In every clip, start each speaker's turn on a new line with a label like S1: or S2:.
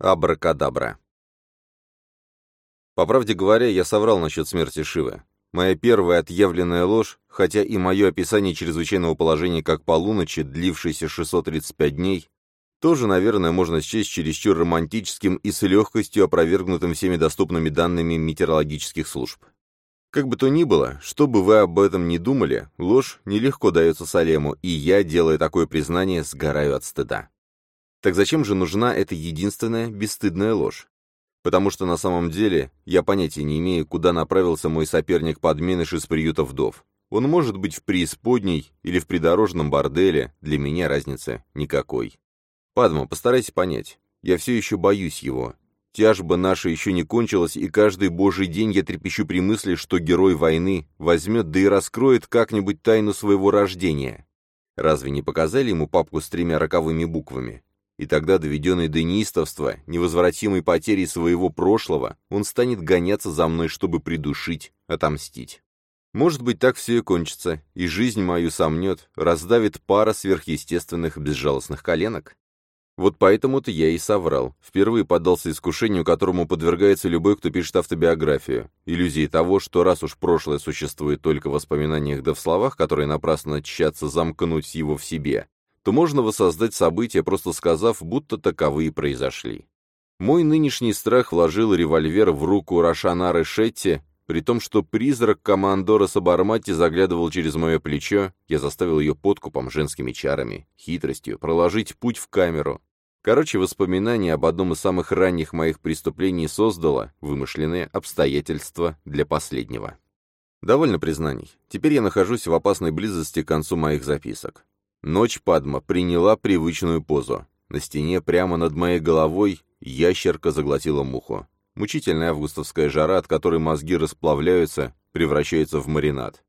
S1: Абракадабра. По правде говоря, я соврал насчет смерти Шивы. Моя первая отъявленная ложь, хотя и мое описание чрезвычайного положения как полуночи, длившейся 635 дней, тоже, наверное, можно счесть чересчур романтическим и с легкостью опровергнутым всеми доступными данными метеорологических служб. Как бы то ни было, что бы вы об этом ни думали, ложь нелегко дается Салему, и я, делая такое признание, сгораю от стыда. Так зачем же нужна эта единственная бесстыдная ложь? Потому что на самом деле я понятия не имею, куда направился мой соперник-подменыш из приюта вдов. Он может быть в преисподней или в придорожном борделе, для меня разницы никакой. Падма, постарайся понять. Я все еще боюсь его. Тяжба наша еще не кончилась, и каждый божий день я трепещу при мысли, что герой войны возьмет да и раскроет как-нибудь тайну своего рождения. Разве не показали ему папку с тремя роковыми буквами? И тогда, доведенный до неистовства, невозвратимой потерей своего прошлого, он станет гоняться за мной, чтобы придушить, отомстить. Может быть, так все и кончится, и жизнь мою сомнет, раздавит пара сверхъестественных безжалостных коленок. Вот поэтому-то я и соврал. Впервые поддался искушению, которому подвергается любой, кто пишет автобиографию. Иллюзии того, что раз уж прошлое существует только в воспоминаниях да в словах, которые напрасно тщатся замкнуть его в себе, то можно воссоздать события, просто сказав, будто таковые произошли. Мой нынешний страх вложил револьвер в руку Рошанары Шетти, при том, что призрак командора Сабармати заглядывал через мое плечо, я заставил ее подкупом, женскими чарами, хитростью, проложить путь в камеру. Короче, воспоминание об одном из самых ранних моих преступлений создало вымышленные обстоятельства для последнего. Довольно признаний. Теперь я нахожусь в опасной близости к концу моих записок. Ночь Падма приняла привычную позу. На стене прямо над моей головой ящерка заглотила муху. Мучительная августовская жара, от которой мозги расплавляются, превращается в маринад.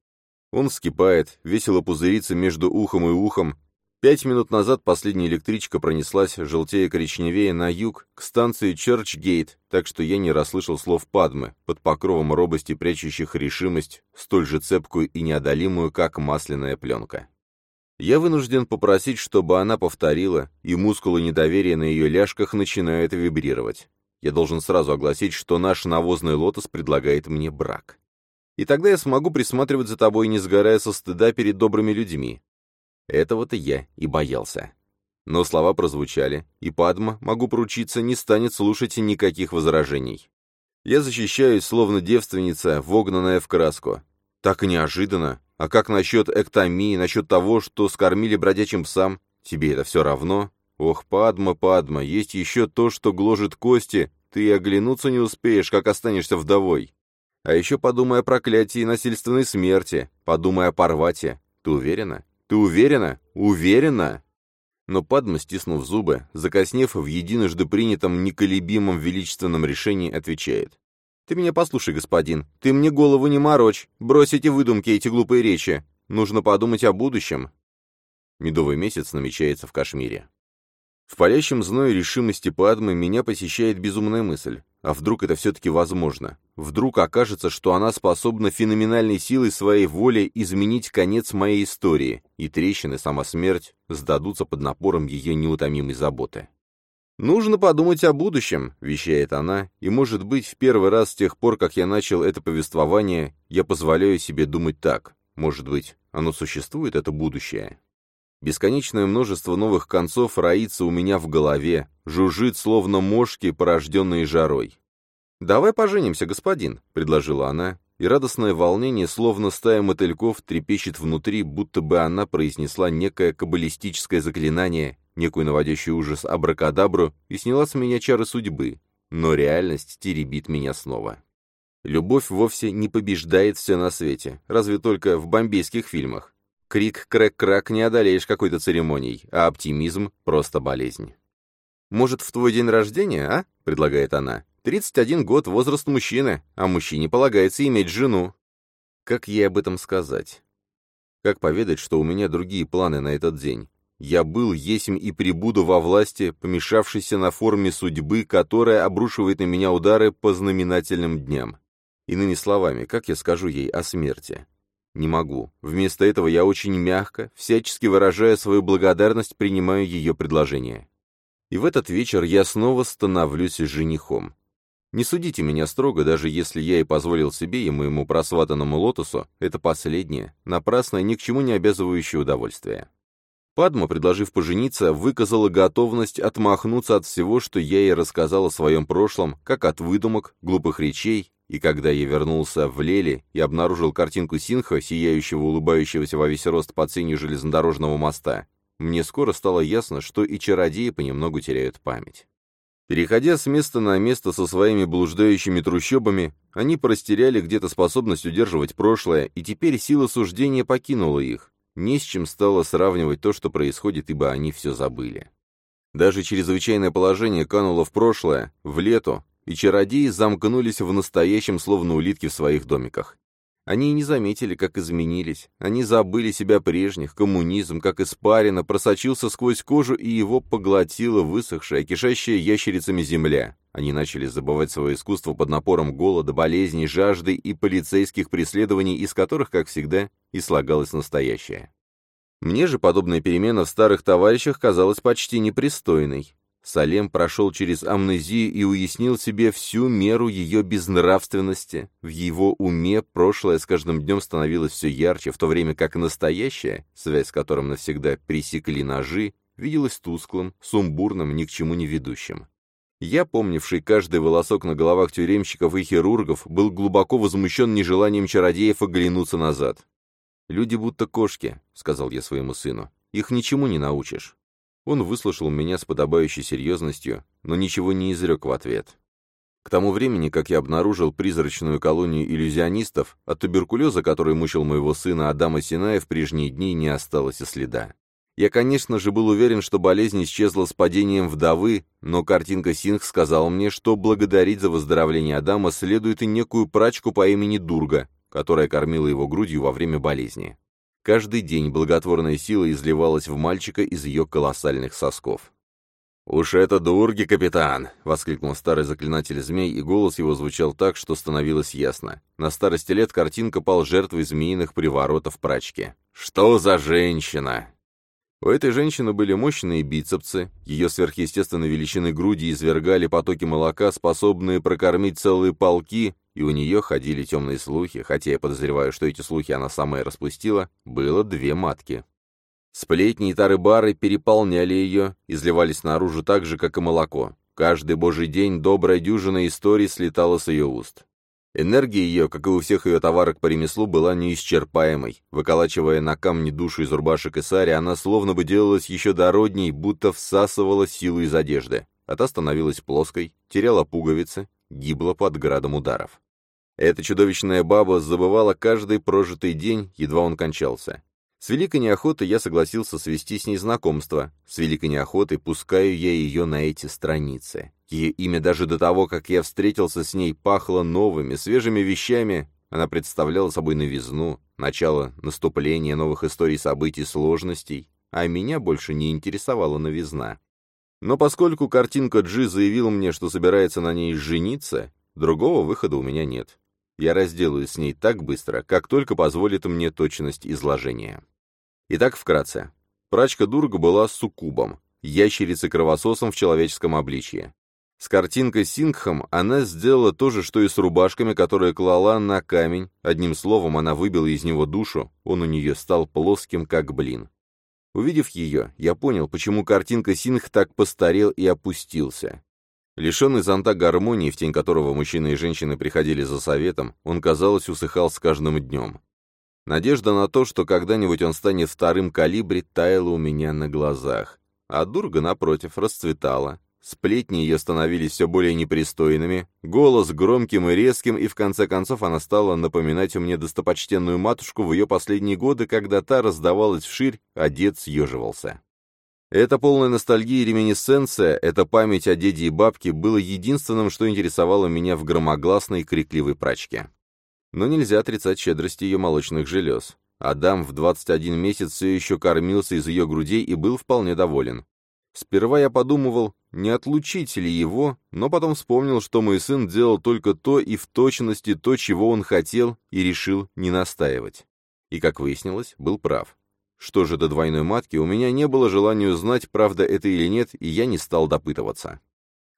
S1: Он вскипает, весело пузырится между ухом и ухом. Пять минут назад последняя электричка пронеслась, желтее-коричневее, на юг, к станции Чёрчгейт, так что я не расслышал слов Падмы, под покровом робости прячущих решимость, столь же цепкую и неодолимую, как масляная пленка. Я вынужден попросить, чтобы она повторила, и мускулы недоверия на ее ляжках начинают вибрировать. Я должен сразу огласить, что наш навозный лотос предлагает мне брак. И тогда я смогу присматривать за тобой, не сгорая со стыда перед добрыми людьми. Этого-то я и боялся. Но слова прозвучали, и Падма, могу поручиться, не станет слушать никаких возражений. Я защищаюсь, словно девственница, вогнанная в краску. Так неожиданно, а как насчет эктомии, насчет того, что скормили бродячим псам? Тебе это все равно? Ох, Падма, Падма, есть еще то, что гложет кости. Ты оглянуться не успеешь, как останешься вдовой. А еще подумай о проклятии насильственной смерти. Подумай о Парвате. Ты уверена? Ты уверена? Уверена? Но Падма, стиснув зубы, закоснев в единожды принятом неколебимом величественном решении, отвечает. «Ты меня послушай, господин. Ты мне голову не морочь. Брось эти выдумки, эти глупые речи. Нужно подумать о будущем». Медовый месяц намечается в Кашмире. В палящем зное решимости Падмы меня посещает безумная мысль. А вдруг это все-таки возможно? Вдруг окажется, что она способна феноменальной силой своей воли изменить конец моей истории, и трещины, сама смерть, сдадутся под напором ее неутомимой заботы. «Нужно подумать о будущем», — вещает она, и, может быть, в первый раз с тех пор, как я начал это повествование, я позволяю себе думать так. Может быть, оно существует, это будущее? Бесконечное множество новых концов роится у меня в голове, жужжит, словно мошки, порожденные жарой. «Давай поженимся, господин», — предложила она, и радостное волнение, словно стая мотыльков, трепещет внутри, будто бы она произнесла некое каббалистическое заклинание, некую наводящую ужас абракадабру и сняла с меня чары судьбы, но реальность теребит меня снова. Любовь вовсе не побеждает все на свете, разве только в бомбейских фильмах. Крик «крэк-крак» не одолеешь какой-то церемонией, а оптимизм — просто болезнь. «Может, в твой день рождения, а?» — предлагает она. «31 год, возраст мужчины, а мужчине полагается иметь жену». Как ей об этом сказать? Как поведать, что у меня другие планы на этот день? Я был, есмь и прибуду во власти, помешавшейся на форме судьбы, которая обрушивает на меня удары по знаменательным дням. Иными словами, как я скажу ей о смерти? Не могу. Вместо этого я очень мягко, всячески выражая свою благодарность, принимаю ее предложение. И в этот вечер я снова становлюсь женихом. Не судите меня строго, даже если я и позволил себе и моему просватанному лотосу это последнее, напрасное, ни к чему не обязывающее удовольствие. Падма, предложив пожениться, выказала готовность отмахнуться от всего, что я ей рассказал о своем прошлом, как от выдумок, глупых речей, и когда я вернулся в Лели и обнаружил картинку Синха, сияющего, улыбающегося во весь рост под сенью железнодорожного моста, мне скоро стало ясно, что и чародеи понемногу теряют память. Переходя с места на место со своими блуждающими трущобами, они простеряли где-то способность удерживать прошлое, и теперь сила суждения покинула их. Не с чем стало сравнивать то, что происходит, ибо они все забыли. Даже чрезвычайное положение кануло в прошлое, в лето, и чародеи замкнулись в настоящем, словно улитки в своих домиках. Они и не заметили, как изменились. Они забыли себя прежних, коммунизм, как испарина, просочился сквозь кожу и его поглотила высохшая, кишащая ящерицами земля. Они начали забывать свое искусство под напором голода, болезней, жажды и полицейских преследований, из которых, как всегда, и слагалось настоящее. Мне же подобная перемена в старых товарищах казалась почти непристойной. Салем прошел через амнезию и уяснил себе всю меру ее безнравственности. В его уме прошлое с каждым днем становилось все ярче, в то время как настоящее, связь с которым навсегда пресекли ножи, виделось тусклым, сумбурным, ни к чему не ведущим. Я, помнивший каждый волосок на головах тюремщиков и хирургов, был глубоко возмущен нежеланием чародеев оглянуться назад. «Люди будто кошки», — сказал я своему сыну. «Их ничему не научишь. Он выслушал меня с подобающей серьезностью, но ничего не изрек в ответ. К тому времени, как я обнаружил призрачную колонию иллюзионистов, от туберкулеза, который мучил моего сына Адама Синая, в прежние дни не осталось и следа. Я, конечно же, был уверен, что болезнь исчезла с падением вдовы, но картинка Синх сказал мне, что благодарить за выздоровление Адама следует и некую прачку по имени Дурга, которая кормила его грудью во время болезни. Каждый день благотворная сила изливалась в мальчика из ее колоссальных сосков. «Уж это дурги, капитан!» — воскликнул старый заклинатель змей, и голос его звучал так, что становилось ясно. На старости лет картинка пал жертвой змеиных приворотов прачки. «Что за женщина?» У этой женщины были мощные бицепсы, ее сверхъестественной величины груди извергали потоки молока, способные прокормить целые полки, и у нее ходили темные слухи, хотя я подозреваю, что эти слухи она сама и распустила, было две матки. Сплетни и тары-бары переполняли ее, изливались наружу так же, как и молоко. Каждый божий день добрая дюжина историй слетала с ее уст. Энергия ее, как и у всех ее товарок по ремеслу, была неисчерпаемой. Выколачивая на камне душу из рубашек и сари, она словно бы делалась еще дородней, будто всасывала силу из одежды, а та становилась плоской, теряла пуговицы, гибла под градом ударов. Эта чудовищная баба забывала каждый прожитый день, едва он кончался. С великой неохотой я согласился свести с ней знакомство. С великой неохотой пускаю я ее на эти страницы. Ее имя даже до того, как я встретился с ней, пахло новыми, свежими вещами. Она представляла собой новизну, начало наступления новых историй событий сложностей, а меня больше не интересовала новизна. Но поскольку картинка Джи заявила мне, что собирается на ней жениться, другого выхода у меня нет. Я разделаюсь с ней так быстро, как только позволит мне точность изложения. Итак, вкратце. Прачка Дурга была суккубом, ящерицей-кровососом в человеческом обличье. С картинкой Сингхом она сделала то же, что и с рубашками, которые клала на камень. Одним словом, она выбила из него душу, он у нее стал плоским, как блин. Увидев ее, я понял, почему картинка Сингх так постарел и опустился. Лишенный зонта гармонии, в тень которого мужчины и женщины приходили за советом, он, казалось, усыхал с каждым днем. Надежда на то, что когда-нибудь он станет вторым калибре, таяла у меня на глазах. А Дурга, напротив, расцветала. Сплетни ее становились все более непристойными, голос громким и резким, и в конце концов она стала напоминать мне достопочтенную матушку в ее последние годы, когда та раздавалась вширь, а дед съеживался. Эта полная ностальгия и реминесценция, эта память о деде и бабке было единственным, что интересовало меня в громогласной крикливой прачке. Но нельзя отрицать щедрости ее молочных желез. Адам в 21 месяц все еще кормился из ее грудей и был вполне доволен. Сперва я подумывал, не отлучить ли его, но потом вспомнил, что мой сын делал только то и в точности то, чего он хотел, и решил не настаивать. И, как выяснилось, был прав. Что же до двойной матки, у меня не было желания узнать, правда это или нет, и я не стал допытываться.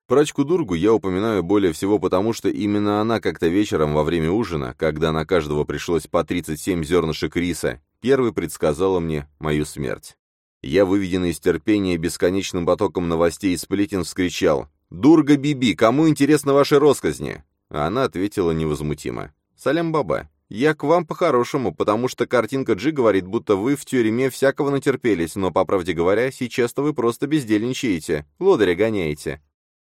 S1: Прачку Дургу я упоминаю более всего потому, что именно она как-то вечером во время ужина, когда на каждого пришлось по 37 зернышек риса, первой предсказала мне мою смерть. Я, выведенный из терпения бесконечным потоком новостей и сплетен, вскричал «Дурга Биби, кому интересны ваши росказни?» А она ответила невозмутимо «Салям Баба, я к вам по-хорошему, потому что картинка Джи говорит, будто вы в тюрьме всякого натерпелись, но, по правде говоря, сейчас-то вы просто бездельничаете, лодыря гоняете.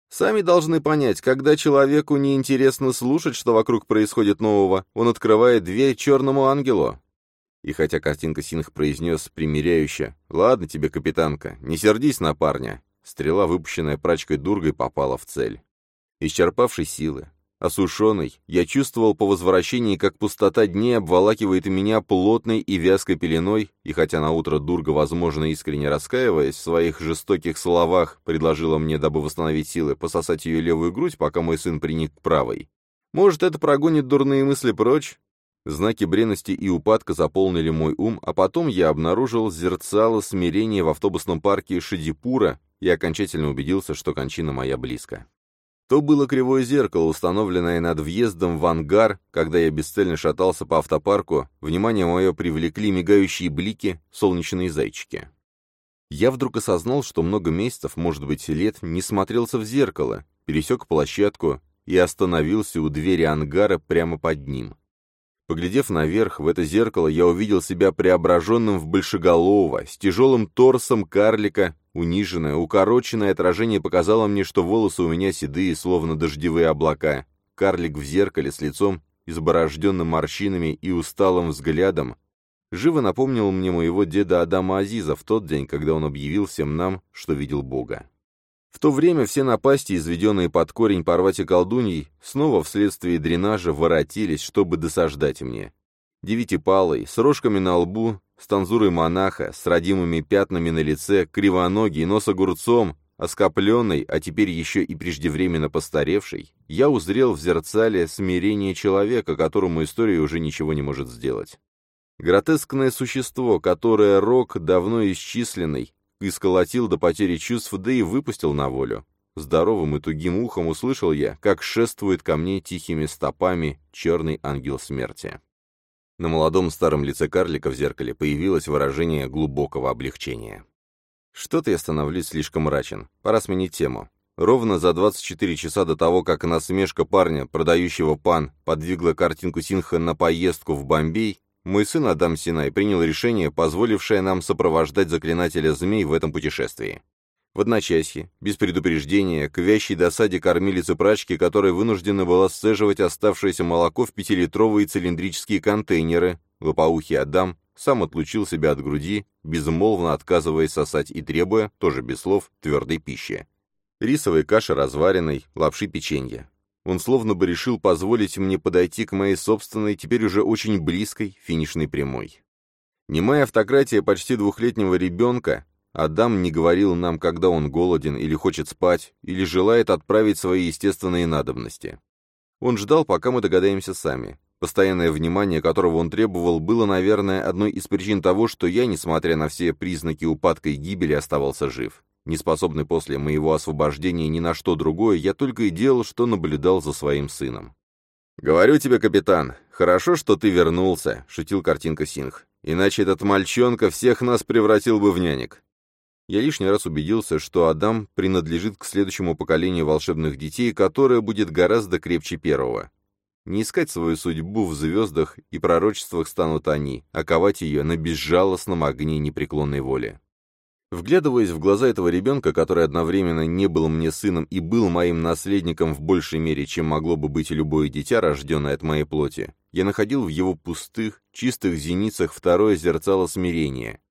S1: Сами должны понять, когда человеку неинтересно слушать, что вокруг происходит нового, он открывает дверь черному ангелу. И хотя картинка Синх произнес примиряюще «Ладно тебе, капитанка, не сердись на парня», стрела, выпущенная прачкой дургой, попала в цель. Исчерпавший силы, Осушенный, я чувствовал по возвращении, как пустота дней обволакивает меня плотной и вязкой пеленой, и хотя на утро Дурга, возможно, искренне раскаиваясь в своих жестоких словах, предложила мне, дабы восстановить силы, пососать ее левую грудь, пока мой сын приник к правой. Может, это прогонит дурные мысли прочь? Знаки бренности и упадка заполнили мой ум, а потом я обнаружил зерцало смирения в автобусном парке Шадипура и окончательно убедился, что кончина моя близко. То было кривое зеркало, установленное над въездом в ангар, когда я бесцельно шатался по автопарку, внимание мое привлекли мигающие блики, солнечные зайчики. Я вдруг осознал, что много месяцев, может быть, лет, не смотрелся в зеркало, пересек площадку и остановился у двери ангара прямо под ним. Поглядев наверх, в это зеркало, я увидел себя преображенным в большеголового, с тяжелым торсом карлика, униженное, укороченное отражение показало мне, что волосы у меня седые, словно дождевые облака. Карлик в зеркале с лицом, изборожденным морщинами и усталым взглядом, живо напомнил мне моего деда Адама Азиза в тот день, когда он объявил всем нам, что видел Бога. В то время все напасти, изведенные под корень порвать и колдуньей, снова вследствие дренажа воротились, чтобы досаждать мне. Девятипалый, с рожками на лбу, с танзурой монаха, с родимыми пятнами на лице, кривоногий, нос огурцом, оскопленный, а теперь еще и преждевременно постаревший, я узрел в зерцале смирение человека, которому история уже ничего не может сделать. Гротескное существо, которое рок, давно исчисленный, исколотил до потери чувств, да и выпустил на волю. Здоровым и тугим ухом услышал я, как шествует ко мне тихими стопами черный ангел смерти. На молодом старом лице карлика в зеркале появилось выражение глубокого облегчения. Что-то я становлюсь слишком мрачен. Пора сменить тему. Ровно за 24 часа до того, как насмешка парня, продающего пан, подвигла картинку Синха на поездку в Бомбей, мой сын Адам Синай принял решение, позволившее нам сопровождать заклинателя змей в этом путешествии. В одночасье, без предупреждения, к вящей досаде кормилицы прачки, которая вынуждена была сцеживать оставшееся молоко в пятилитровые цилиндрические контейнеры, лопоухий Адам сам отлучил себя от груди, безмолвно отказываясь сосать и требуя, тоже без слов, твердой пищи. Рисовой каши разваренной, лапши печенья. Он словно бы решил позволить мне подойти к моей собственной, теперь уже очень близкой, финишной прямой. Немая автократия почти двухлетнего ребенка, Адам не говорил нам, когда он голоден или хочет спать, или желает отправить свои естественные надобности. Он ждал, пока мы догадаемся сами. Постоянное внимание, которого он требовал, было, наверное, одной из причин того, что я, несмотря на все признаки упадка и гибели, оставался жив. Неспособный после моего освобождения ни на что другое, я только и делал, что наблюдал за своим сыном. «Говорю тебе, капитан, хорошо, что ты вернулся», — шутил картинка Синх. «Иначе этот мальчонка всех нас превратил бы в нянек». Я лишний раз убедился, что Адам принадлежит к следующему поколению волшебных детей, которое будет гораздо крепче первого. Не искать свою судьбу в звездах и пророчествах станут они, а ковать ее на безжалостном огне непреклонной воли. Вглядываясь в глаза этого ребенка, который одновременно не был мне сыном и был моим наследником в большей мере, чем могло бы быть любое дитя, рожденное от моей плоти, я находил в его пустых, чистых зеницах второе зерцало смирения.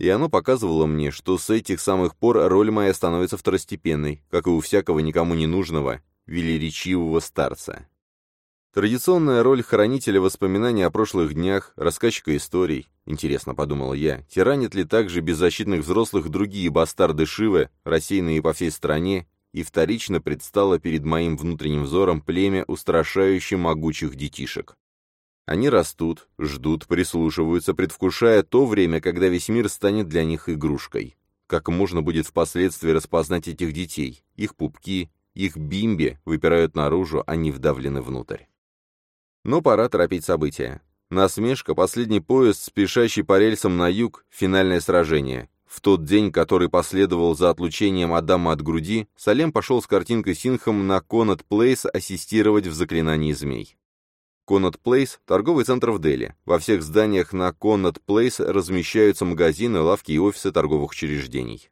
S1: И оно показывало мне, что с этих самых пор роль моя становится второстепенной, как и у всякого никому не нужного, велеречивого старца. Традиционная роль хранителя воспоминаний о прошлых днях, рассказчика историй, интересно, подумал я, тиранит ли также беззащитных взрослых другие бастарды Шивы, рассеянные по всей стране, и вторично предстало перед моим внутренним взором племя устрашающе могучих детишек. Они растут, ждут, прислушиваются, предвкушая то время, когда весь мир станет для них игрушкой. Как можно будет впоследствии распознать этих детей? Их пупки, их бимби выпирают наружу, они вдавлены внутрь. Но пора торопить события. Насмешка, последний поезд, спешащий по рельсам на юг, финальное сражение. В тот день, который последовал за отлучением Адама от груди, Салем пошел с картинкой Синхом на Конат Плейс ассистировать в заклинании змей. Конат Плейс – торговый центр в Дели. Во всех зданиях на Конат Плейс размещаются магазины, лавки и офисы торговых учреждений.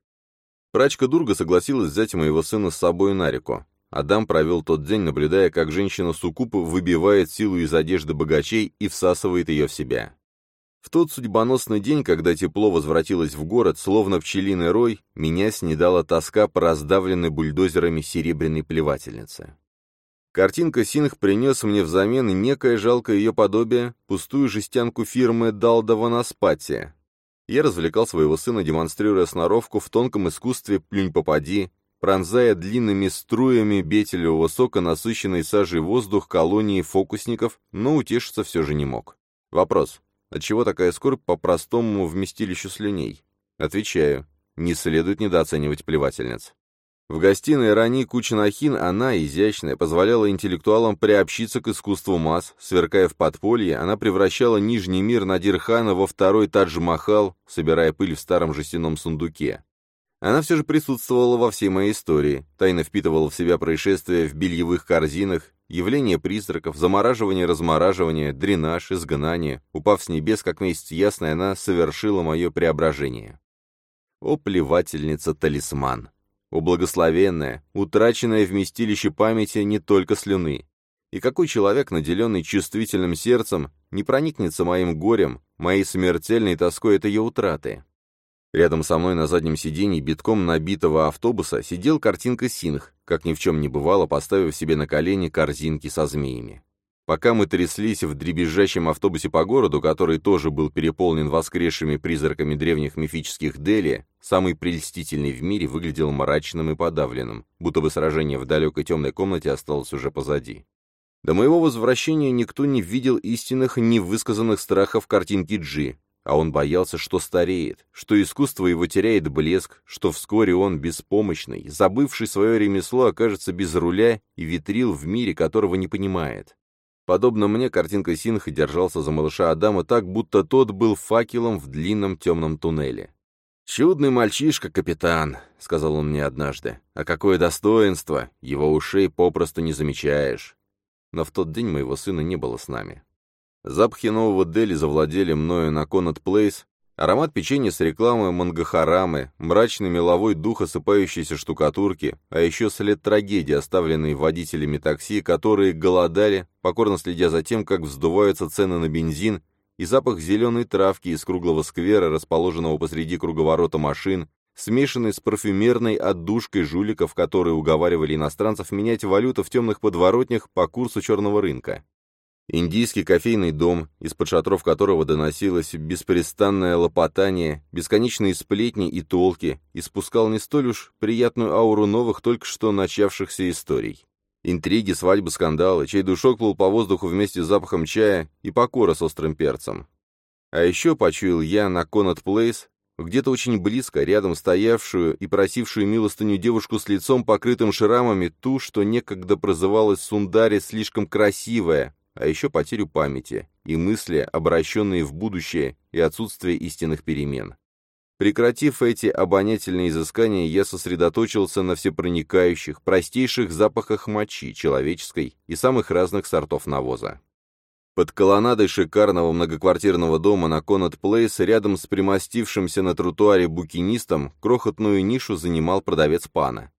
S1: Прачка Дурга согласилась взять моего сына с собой на реку. Адам провел тот день, наблюдая, как женщина-суккуб выбивает силу из одежды богачей и всасывает ее в себя. В тот судьбоносный день, когда тепло возвратилось в город, словно пчелиный рой, меня снедала тоска по раздавленной бульдозерами серебряной плевательнице. Картинка Синх принес мне взамен некое жалкое ее подобие, пустую жестянку фирмы Далдова. Я развлекал своего сына, демонстрируя сноровку в тонком искусстве «плюнь-попади», пронзая длинными струями бетелевого сока насыщенный сажей воздух колонии фокусников, но утешиться все же не мог. Вопрос. Отчего такая скорбь по простому вместилищу слюней? Отвечаю. Не следует недооценивать плевательниц. В гостиной Рани Кучинахин она, изящная, позволяла интеллектуалам приобщиться к искусству масс, сверкая в подполье, она превращала Нижний мир Надирхана во второй Тадж-Махал, собирая пыль в старом жестяном сундуке. Она все же присутствовала во всей моей истории, тайно впитывала в себя происшествия в бельевых корзинах, явление призраков, замораживание-размораживание, дренаж, изгнание. Упав с небес, как месяц ясный, она совершила мое преображение. О, плевательница-талисман! О, благословенная, утраченное вместилище памяти не только слюны! И какой человек, наделенный чувствительным сердцем, не проникнется моим горем, моей смертельной тоской от ее утраты? Рядом со мной на заднем сиденье битком набитого автобуса сидел картинка Синх, как ни в чем не бывало, поставив себе на колени корзинки со змеями. Пока мы тряслись в дребезжащем автобусе по городу, который тоже был переполнен воскресшими призраками древних мифических Дели, самый прельстительный в мире выглядел мрачным и подавленным, будто бы сражение в далекой темной комнате осталось уже позади. До моего возвращения никто не видел истинных, невысказанных страхов картинки Джи, а он боялся, что стареет, что искусство его теряет блеск, что вскоре он, беспомощный, забывший свое ремесло, окажется без руля и ветрил в мире, которого не понимает. Подобно мне, картинка Синха держался за малыша Адама так, будто тот был факелом в длинном темном туннеле. «Чудный мальчишка, капитан», — сказал он мне однажды. «А какое достоинство! Его ушей попросту не замечаешь». Но в тот день моего сына не было с нами. Запахи нового Дели завладели мною на Конат Плейс, аромат печенья с рекламой Мангахарамы, мрачный меловой дух осыпающейся штукатурки, а еще след трагедии, оставленный водителями такси, которые голодали, покорно следя за тем, как вздуваются цены на бензин, и запах зеленой травки из круглого сквера, расположенного посреди круговорота машин, смешанный с парфюмерной отдушкой жуликов, которые уговаривали иностранцев менять валюту в темных подворотнях по курсу черного рынка. Индийский кофейный дом, из-под шатров которого доносилось беспрестанное лопотание, бесконечные сплетни и толки, испускал не столь уж приятную ауру новых, только что начавшихся историй. Интриги, свадьбы, скандалы, чей душок плыл по воздуху вместе с запахом чая и покора с острым перцем. А еще почуял я на Конат Плейс, где-то очень близко, рядом стоявшую и просившую милостыню девушку с лицом, покрытым шрамами, ту, что некогда прозывалась Сундари слишком красивая, а еще потерю памяти и мысли, обращенные в будущее, и отсутствие истинных перемен. Прекратив эти обонятельные изыскания, я сосредоточился на всепроникающих, простейших запахах мочи, человеческой и самых разных сортов навоза. Под колоннадой шикарного многоквартирного дома на Конат Плейс, рядом с примостившимся на тротуаре букинистом, крохотную нишу занимал продавец пана.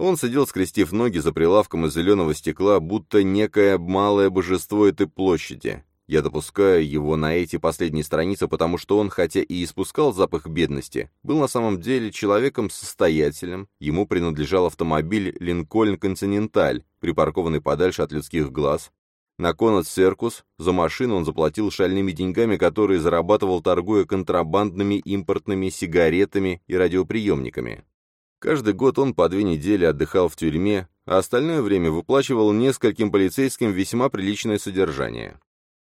S1: Он сидел, скрестив ноги за прилавком из зеленого стекла, будто некое малое божество этой площади. Я допускаю его на эти последние страницы, потому что он, хотя и испускал запах бедности, был на самом деле человеком состоятельным, ему принадлежал автомобиль «Линкольн Континенталь», припаркованный подальше от людских глаз. На Конат Серкус за машину он заплатил шальными деньгами, которые зарабатывал, торгуя контрабандными импортными сигаретами и радиоприемниками. Каждый год он по две недели отдыхал в тюрьме, а остальное время выплачивал нескольким полицейским весьма приличное содержание.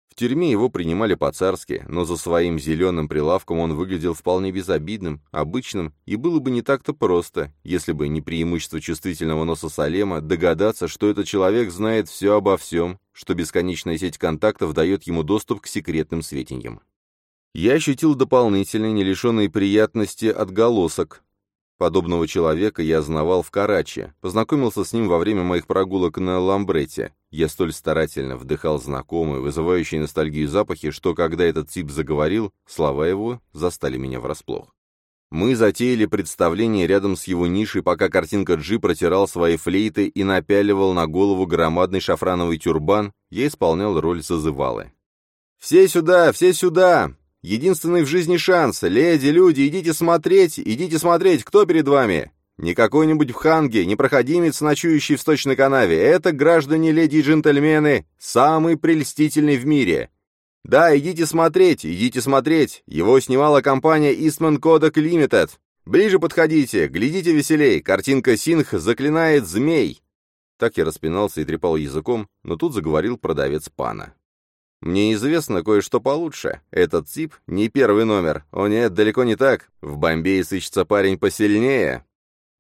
S1: В тюрьме его принимали по-царски, но за своим зеленым прилавком он выглядел вполне безобидным, обычным, и было бы не так-то просто, если бы не преимущество чувствительного носа Салема, догадаться, что этот человек знает все обо всем, что бесконечная сеть контактов дает ему доступ к секретным сведениям. Я ощутил дополнительный, не лишенный приятности отголосок, Подобного человека я знавал в Карачи, познакомился с ним во время моих прогулок на Ламбрете. Я столь старательно вдыхал знакомые, вызывающие ностальгию запахи, что когда этот тип заговорил, слова его застали меня врасплох. Мы затеяли представление рядом с его нишей, пока картинка Джи протирал свои флейты и напяливал на голову громадный шафрановый тюрбан, я исполнял роль зазывалы. «Все сюда! Все сюда! Единственный в жизни шанс. Леди, люди, идите смотреть, идите смотреть, кто перед вами. Не какой-нибудь бханги, не проходимец, ночующий в сточной канаве. Это, граждане, леди и джентльмены, самый прельстительный в мире. Да, идите смотреть, идите смотреть. Его снимала компания Eastman Kodak Limited. Ближе подходите, глядите веселей. Картинка Синх заклинает змей. Так я распинался и трепал языком, но тут заговорил продавец пана. Мне известно кое-что получше. Этот тип не первый номер. О нет, далеко не так. В Бомбее сыщется парень посильнее.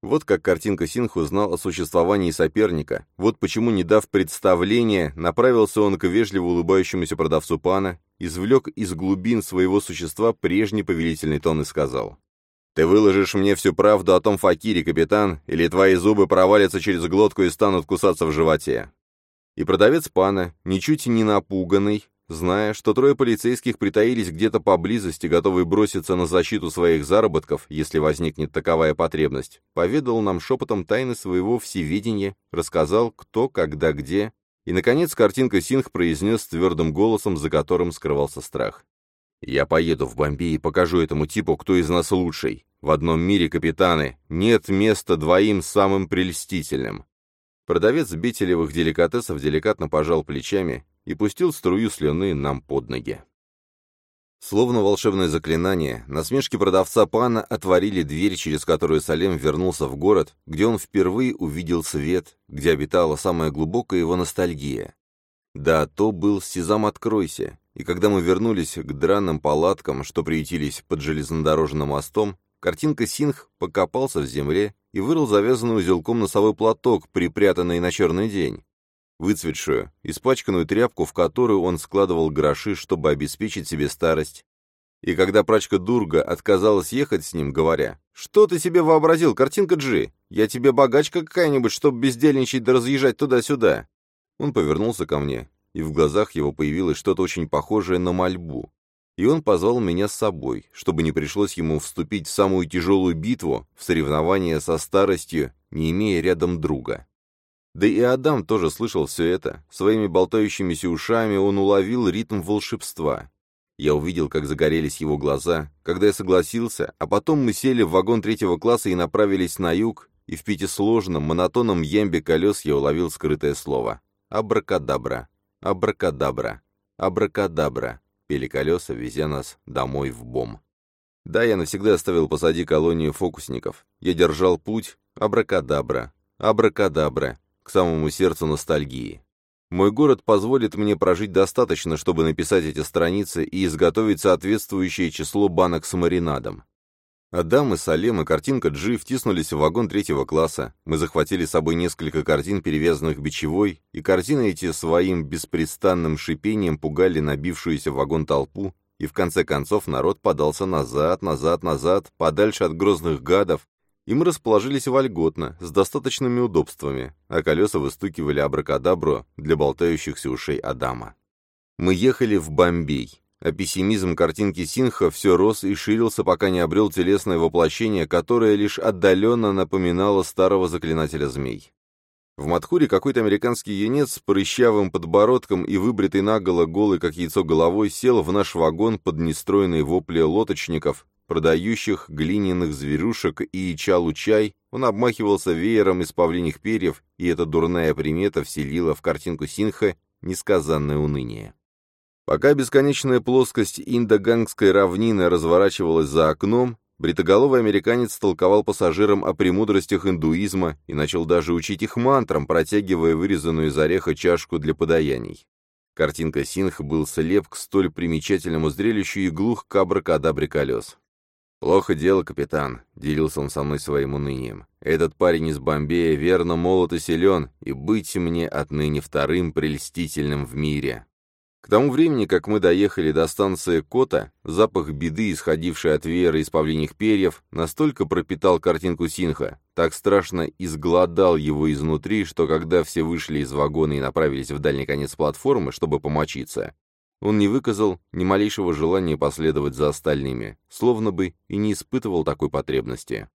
S1: Вот как картинка Синх узнал о существовании соперника. Вот почему, не дав представления, направился он к вежливо улыбающемуся продавцу пана, извлек из глубин своего существа прежний повелительный тон и сказал. «Ты выложишь мне всю правду о том факире, капитан, или твои зубы провалятся через глотку и станут кусаться в животе. И продавец пана, ничуть не напуганный, зная, что трое полицейских притаились где-то поблизости, готовые броситься на защиту своих заработков, если возникнет таковая потребность, поведал нам шепотом тайны своего всевидения, рассказал, кто, когда, где, и, наконец, картинка Синх произнес твердым голосом, за которым скрывался страх. «Я поеду в Бомбей и покажу этому типу, кто из нас лучший. В одном мире, капитаны, нет места двоим самым прельстительным. Продавец бителевых деликатесов деликатно пожал плечами и пустил струю слюны нам под ноги. Словно волшебное заклинание, насмешки продавца пана отворили дверь, через которую Салем вернулся в город, где он впервые увидел свет, где обитала самая глубокая его ностальгия. Да, то был «Сезам, откройся», и когда мы вернулись к драным палаткам, что приютились под железнодорожным мостом, картинка Синх покопался в земле и вырыл завязанный узелком носовой платок, припрятанный на черный день. Выцветшую, испачканную тряпку, в которую он складывал гроши, чтобы обеспечить себе старость. И когда прачка Дурга отказалась ехать с ним, говоря, «Что ты себе вообразил, картинка Джи? Я тебе богачка какая-нибудь, чтобы бездельничать да разъезжать туда-сюда». Он повернулся ко мне, и в глазах его появилось что-то очень похожее на мольбу и он позвал меня с собой, чтобы не пришлось ему вступить в самую тяжелую битву, в соревнование со старостью, не имея рядом друга. Да и Адам тоже слышал все это. Своими болтающимися ушами он уловил ритм волшебства. Я увидел, как загорелись его глаза, когда я согласился, а потом мы сели в вагон третьего класса и направились на юг, и в пятисложном, монотонном ямбе колес я уловил скрытое слово. Абракадабра, абракадабра, абракадабра пели колеса, везя нас домой в бом. Да, я навсегда оставил позади колонию фокусников. Я держал путь абракадабра, абракадабра, к самому сердцу ностальгии. Мой город позволит мне прожить достаточно, чтобы написать эти страницы и изготовить соответствующее число банок с маринадом. Адам и Салем и картинка Джи втиснулись в вагон третьего класса. Мы захватили с собой несколько картин, перевязанных бичевой, и картины эти своим беспрестанным шипением пугали набившуюся в вагон толпу, и в конце концов народ подался назад, назад, назад, подальше от грозных гадов, и мы расположились вольготно, с достаточными удобствами, а колеса выстукивали абракадабру для болтающихся ушей Адама. Мы ехали в Бомбей а пессимизм картинки Синха все рос и ширился, пока не обрел телесное воплощение, которое лишь отдаленно напоминало старого заклинателя змей. В Матхуре какой-то американский юнец с прыщавым подбородком и выбритый наголо голый, как яйцо головой, сел в наш вагон под нестроенные вопли лоточников, продающих глиняных зверюшек и чалу-чай, он обмахивался веером из павлиних перьев, и эта дурная примета вселила в картинку Синха несказанное уныние. Пока бесконечная плоскость индогангской равнины разворачивалась за окном, бритоголовый американец толковал пассажирам о премудростях индуизма и начал даже учить их мантрам, протягивая вырезанную из ореха чашку для подаяний. Картинка Синх был слеп к столь примечательному зрелищу и глух к абракадабре колес. «Плохо дело, капитан», — делился он со мной своим унынием. «Этот парень из Бомбея верно молод и силен, и быть мне отныне вторым прельстительным в мире». К тому времени, как мы доехали до станции Кота, запах беды, исходивший от веера из перьев, настолько пропитал картинку Синха, так страшно изгладал его изнутри, что когда все вышли из вагона и направились в дальний конец платформы, чтобы помочиться, он не выказал ни малейшего желания последовать за остальными, словно бы и не испытывал такой потребности.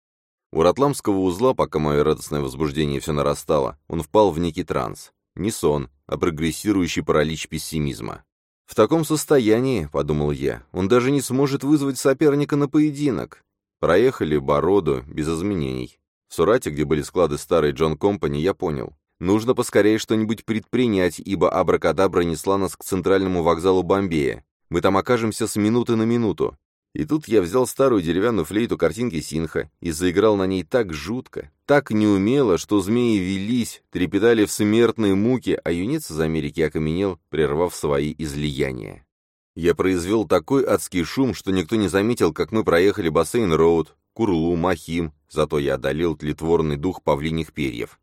S1: У Ротламского узла, пока мое радостное возбуждение все нарастало, он впал в некий транс. Не сон, а прогрессирующий паралич пессимизма. «В таком состоянии, — подумал я, — он даже не сможет вызвать соперника на поединок. Проехали Бороду без изменений. В Сурате, где были склады старой Джон Компани, я понял. Нужно поскорее что-нибудь предпринять, ибо абракадабра несла нас к центральному вокзалу Бомбея. Мы там окажемся с минуты на минуту. И тут я взял старую деревянную флейту картинки Синха и заиграл на ней так жутко, так неумело, что змеи велись, трепетали в смертной муке, а юнец из Америки окаменел, прервав свои излияния. Я произвел такой адский шум, что никто не заметил, как мы проехали Бассейн-Роуд, Курлу, Махим, зато я одолел тлетворный дух павлиних перьев.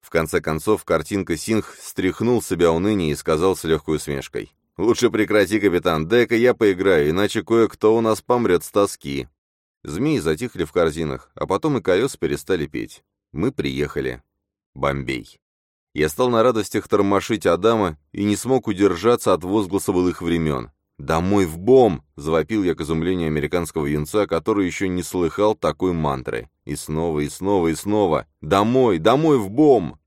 S1: В конце концов, картинка Синх стряхнул себя уныние и сказал с легкой усмешкой. «Лучше прекрати, капитан, дай-ка я поиграю, иначе кое-кто у нас помрет с тоски». Змеи затихли в корзинах, а потом и колес перестали петь. Мы приехали. Бомбей. Я стал на радостях тормошить Адама и не смог удержаться от возгласа былых времен. «Домой в бом!» — завопил я к изумлению американского юнца, который еще не слыхал такой мантры. И снова, и снова, и снова. «Домой! Домой в бом!»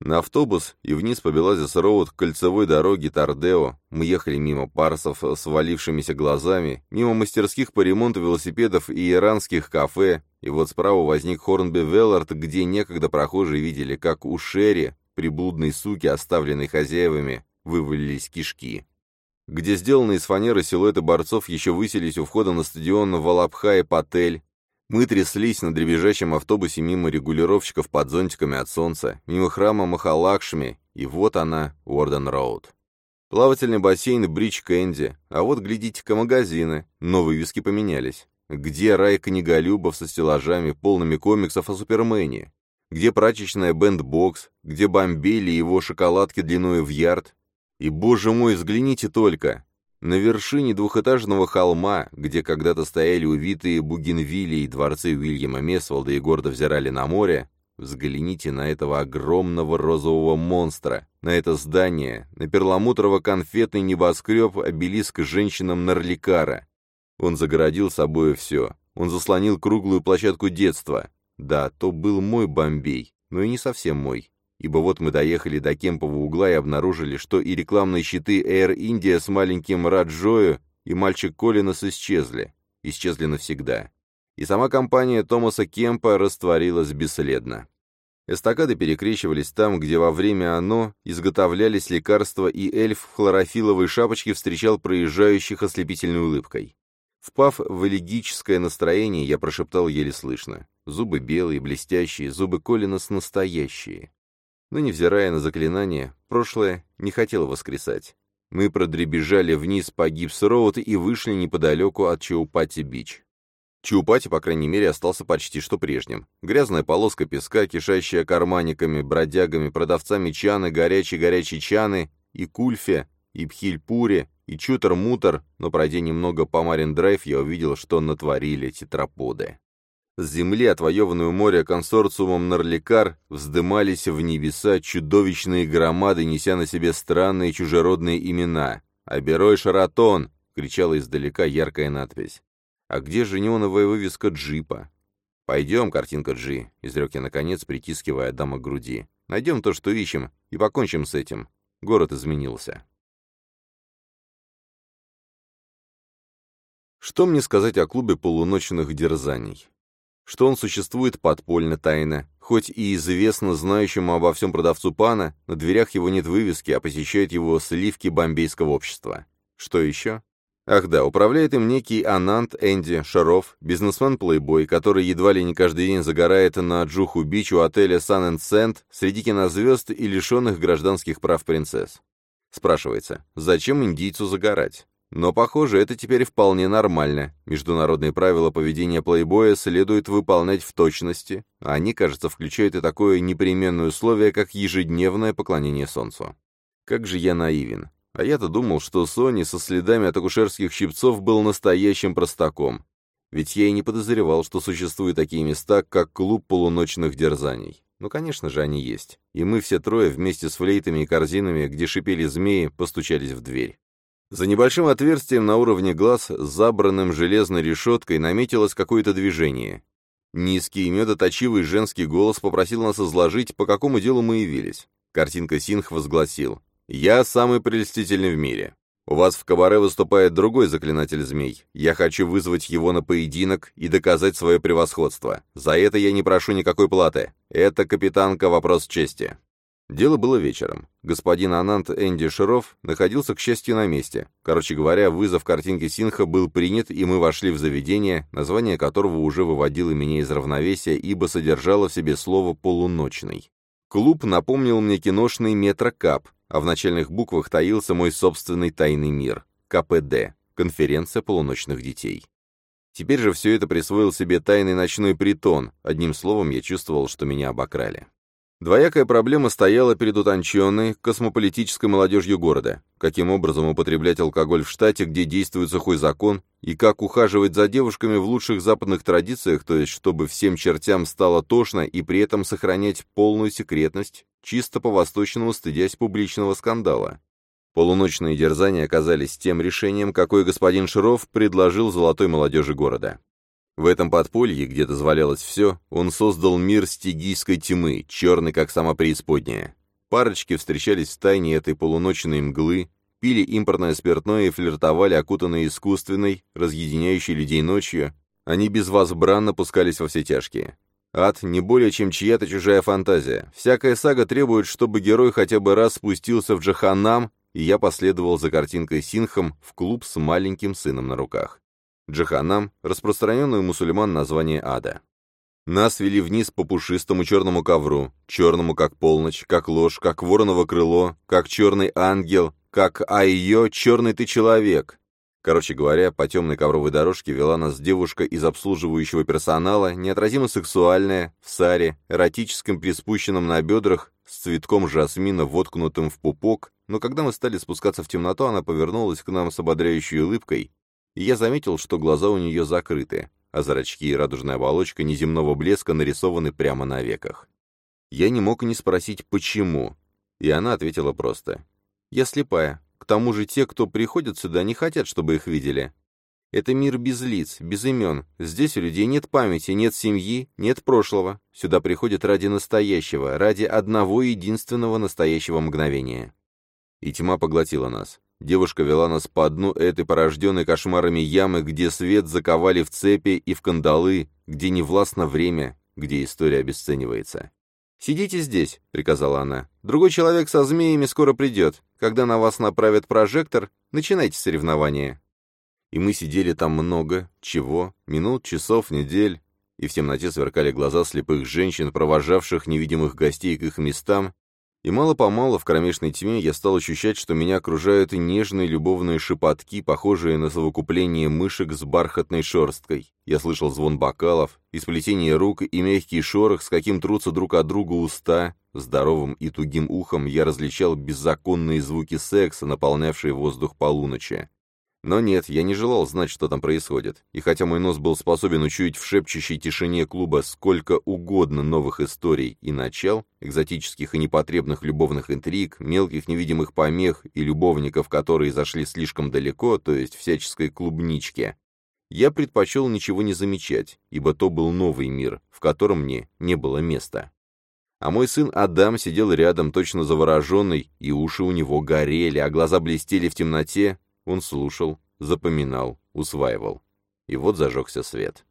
S1: На автобус и вниз по Белазис-Роуд к кольцевой дороге Тардео. Мы ехали мимо парсов с валившимися глазами, мимо мастерских по ремонту велосипедов и иранских кафе, и вот справа возник Хорнби Веллард, где некогда прохожие видели, как у Шерри, приблудной суки, оставленной хозяевами, вывалились кишки. Где сделанные из фанеры силуэты борцов еще высились у входа на стадион Валабхай-Патель. Мы тряслись на дребезжащем автобусе мимо регулировщиков под зонтиками от солнца, мимо храма Махалакшми, и вот она, Уорден-Роуд. Плавательный бассейн Брич Кэнди, а вот глядите-ка магазины, но вывески поменялись. Где рай книголюбов со стеллажами, полными комиксов о Супермене? Где прачечная Бэндбокс? Где Бомбели и его шоколадки длиной в ярд? И, боже мой, взгляните только! На вершине двухэтажного холма, где когда-то стояли увитые бугенвилли и дворцы Уильяма Месволда и гордо взирали на море, взгляните на этого огромного розового монстра, на это здание, на перламутрово-конфетный небоскреб, обелиск женщинам Нарликара. Он загородил собой все. Он заслонил круглую площадку детства. Да, то был мой Бомбей, но и не совсем мой ибо вот мы доехали до Кемпового угла и обнаружили, что и рекламные щиты Air India с маленьким Раджою и мальчик Колинос исчезли. Исчезли навсегда. И сама компания Томаса Кемпа растворилась бесследно. Эстакады перекрещивались там, где во время оно изготовлялись лекарства, и эльф в хлорофиловой шапочке встречал проезжающих ослепительной улыбкой. Впав в элегическое настроение, я прошептал еле слышно. Зубы белые, блестящие, зубы Колинос настоящие. Но, невзирая на заклинание, прошлое не хотело воскресать. Мы продребезжали вниз по Гиббс-Роуд и вышли неподалеку от Чаупати-Бич. Чаупати, по крайней мере, остался почти что прежним. Грязная полоска песка, кишащая карманниками, бродягами, продавцами чаны, горячей-горячей чаны, и кульфе, и пхильпуре, и чутер-мутер, но пройдя немного по Марин-Драйв, я увидел, что натворили тетраподы. С земли, отвоеванную море консорциумом Нарликар, вздымались в небеса чудовищные громады, неся на себе странные чужеродные имена. «Аберой Шаратон!» — кричала издалека яркая надпись. «А где же неоновая вывеска джипа?» «Пойдем, картинка Джи», — изрек я наконец, притискивая Адама к груди. «Найдем то, что ищем, и покончим с этим. Город изменился». Что мне сказать о клубе полуночных дерзаний? Что он существует подпольно тайно. Хоть и известно знающему обо всем продавцу пана, на дверях его нет вывески, а посещают его сливки бомбейского общества. Что еще? Ах да, управляет им некий Анант Энди Шаров, бизнесмен-плейбой, который едва ли не каждый день загорает на Джуху-Бич у отеля Сан Сент среди кинозвезд и лишенных гражданских прав принцесс. Спрашивается, зачем индийцу загорать? Но, похоже, это теперь вполне нормально. Международные правила поведения плейбоя следует выполнять в точности, они, кажется, включают и такое непременное условие, как ежедневное поклонение солнцу. Как же я наивен. А я-то думал, что Сони со следами от акушерских щипцов был настоящим простаком. Ведь я и не подозревал, что существуют такие места, как клуб полуночных дерзаний. Ну, конечно же, они есть. И мы все трое вместе с флейтами и корзинами, где шипели змеи, постучались в дверь. За небольшим отверстием на уровне глаз, забранным железной решеткой, наметилось какое-то движение. Низкий, медоточивый женский голос попросил нас изложить, по какому делу мы явились. Картинка Синх возгласил. «Я самый прелестительный в мире. У вас в кабаре выступает другой заклинатель змей. Я хочу вызвать его на поединок и доказать свое превосходство. За это я не прошу никакой платы. Это, капитанка, вопрос чести». Дело было вечером. Господин Анант Энди Широв находился, к счастью, на месте. Короче говоря, вызов картинки Синха был принят, и мы вошли в заведение, название которого уже выводило меня из равновесия, ибо содержало в себе слово «полуночный». Клуб напомнил мне киношный метрокап, а в начальных буквах таился мой собственный тайный мир — КПД — Конференция полуночных детей. Теперь же все это присвоил себе тайный ночной притон, одним словом, я чувствовал, что меня обокрали. Двоякая проблема стояла перед утонченной, космополитической молодежью города. Каким образом употреблять алкоголь в штате, где действует сухой закон, и как ухаживать за девушками в лучших западных традициях, то есть чтобы всем чертям стало тошно и при этом сохранять полную секретность, чисто по-восточному стыдясь публичного скандала. Полуночные дерзания оказались тем решением, какое господин Широв предложил золотой молодежи города. В этом подполье, где дозволялось все, он создал мир стигийской тьмы, черный, как сама преисподняя. Парочки встречались в тайне этой полуночной мглы, пили импортное спиртное и флиртовали, окутанные искусственной, разъединяющей людей ночью. Они безвозбранно пускались во все тяжкие. Ад не более чем чья-то чужая фантазия. Всякая сага требует, чтобы герой хотя бы раз спустился в Джаханам, и я последовал за картинкой Синхом в клуб с маленьким сыном на руках. Джаханам — распространенное у мусульман название ада. Нас вели вниз по пушистому черному ковру, черному как полночь, как ложь, как вороново крыло, как черный ангел, как айо, черный ты человек. Короче говоря, по темной ковровой дорожке вела нас девушка из обслуживающего персонала, неотразимо сексуальная, в саре, эротическом приспущенном на бедрах, с цветком жасмина, воткнутым в пупок, но когда мы стали спускаться в темноту, она повернулась к нам с ободряющей улыбкой и я заметил, что глаза у нее закрыты, а зрачки и радужная оболочка неземного блеска нарисованы прямо на веках. Я не мог не спросить, почему, и она ответила просто. «Я слепая. К тому же те, кто приходят сюда, не хотят, чтобы их видели. Это мир без лиц, без имен. Здесь у людей нет памяти, нет семьи, нет прошлого. Сюда приходят ради настоящего, ради одного единственного настоящего мгновения». И тьма поглотила нас. Девушка вела нас по дну этой порожденной кошмарами ямы, где свет заковали в цепи и в кандалы, где не властно время, где история обесценивается. «Сидите здесь», — приказала она. «Другой человек со змеями скоро придет. Когда на вас направят прожектор, начинайте соревнование». И мы сидели там много, чего, минут, часов, недель, и в темноте сверкали глаза слепых женщин, провожавших невидимых гостей к их местам, и мало-помалу в кромешной тьме я стал ощущать, что меня окружают нежные любовные шепотки, похожие на совокупление мышек с бархатной шерсткой. Я слышал звон бокалов, исплетение рук и мягкий шорох, с каким трутся друг от друга уста. Здоровым и тугим ухом я различал беззаконные звуки секса, наполнявшие воздух полуночи. Но нет, я не желал знать, что там происходит. И хотя мой нос был способен учуять в шепчущей тишине клуба сколько угодно новых историй и начал, экзотических и непотребных любовных интриг, мелких невидимых помех и любовников, которые зашли слишком далеко, то есть всяческой клубничке, я предпочел ничего не замечать, ибо то был новый мир, в котором мне не было места. А мой сын Адам сидел рядом, точно завороженный, и уши у него горели, а глаза блестели в темноте, он слушал, запоминал, усваивал. И вот зажегся свет.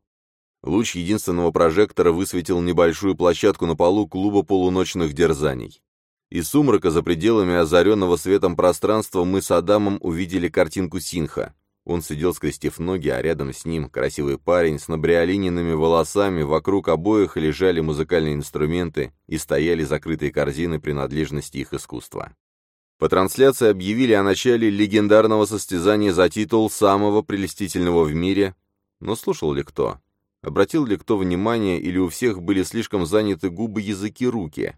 S1: Луч единственного прожектора высветил небольшую площадку на полу клуба полуночных дерзаний. Из сумрака за пределами озаренного светом пространства мы с Адамом увидели картинку Синха. Он сидел, скрестив ноги, а рядом с ним красивый парень с набриолиненными волосами, вокруг обоих лежали музыкальные инструменты и стояли закрытые корзины принадлежности их искусства. По трансляции объявили о начале легендарного состязания за титул самого прелестительного в мире, но слушал ли кто? Обратил ли кто внимание, или у всех были слишком заняты губы, языки, руки?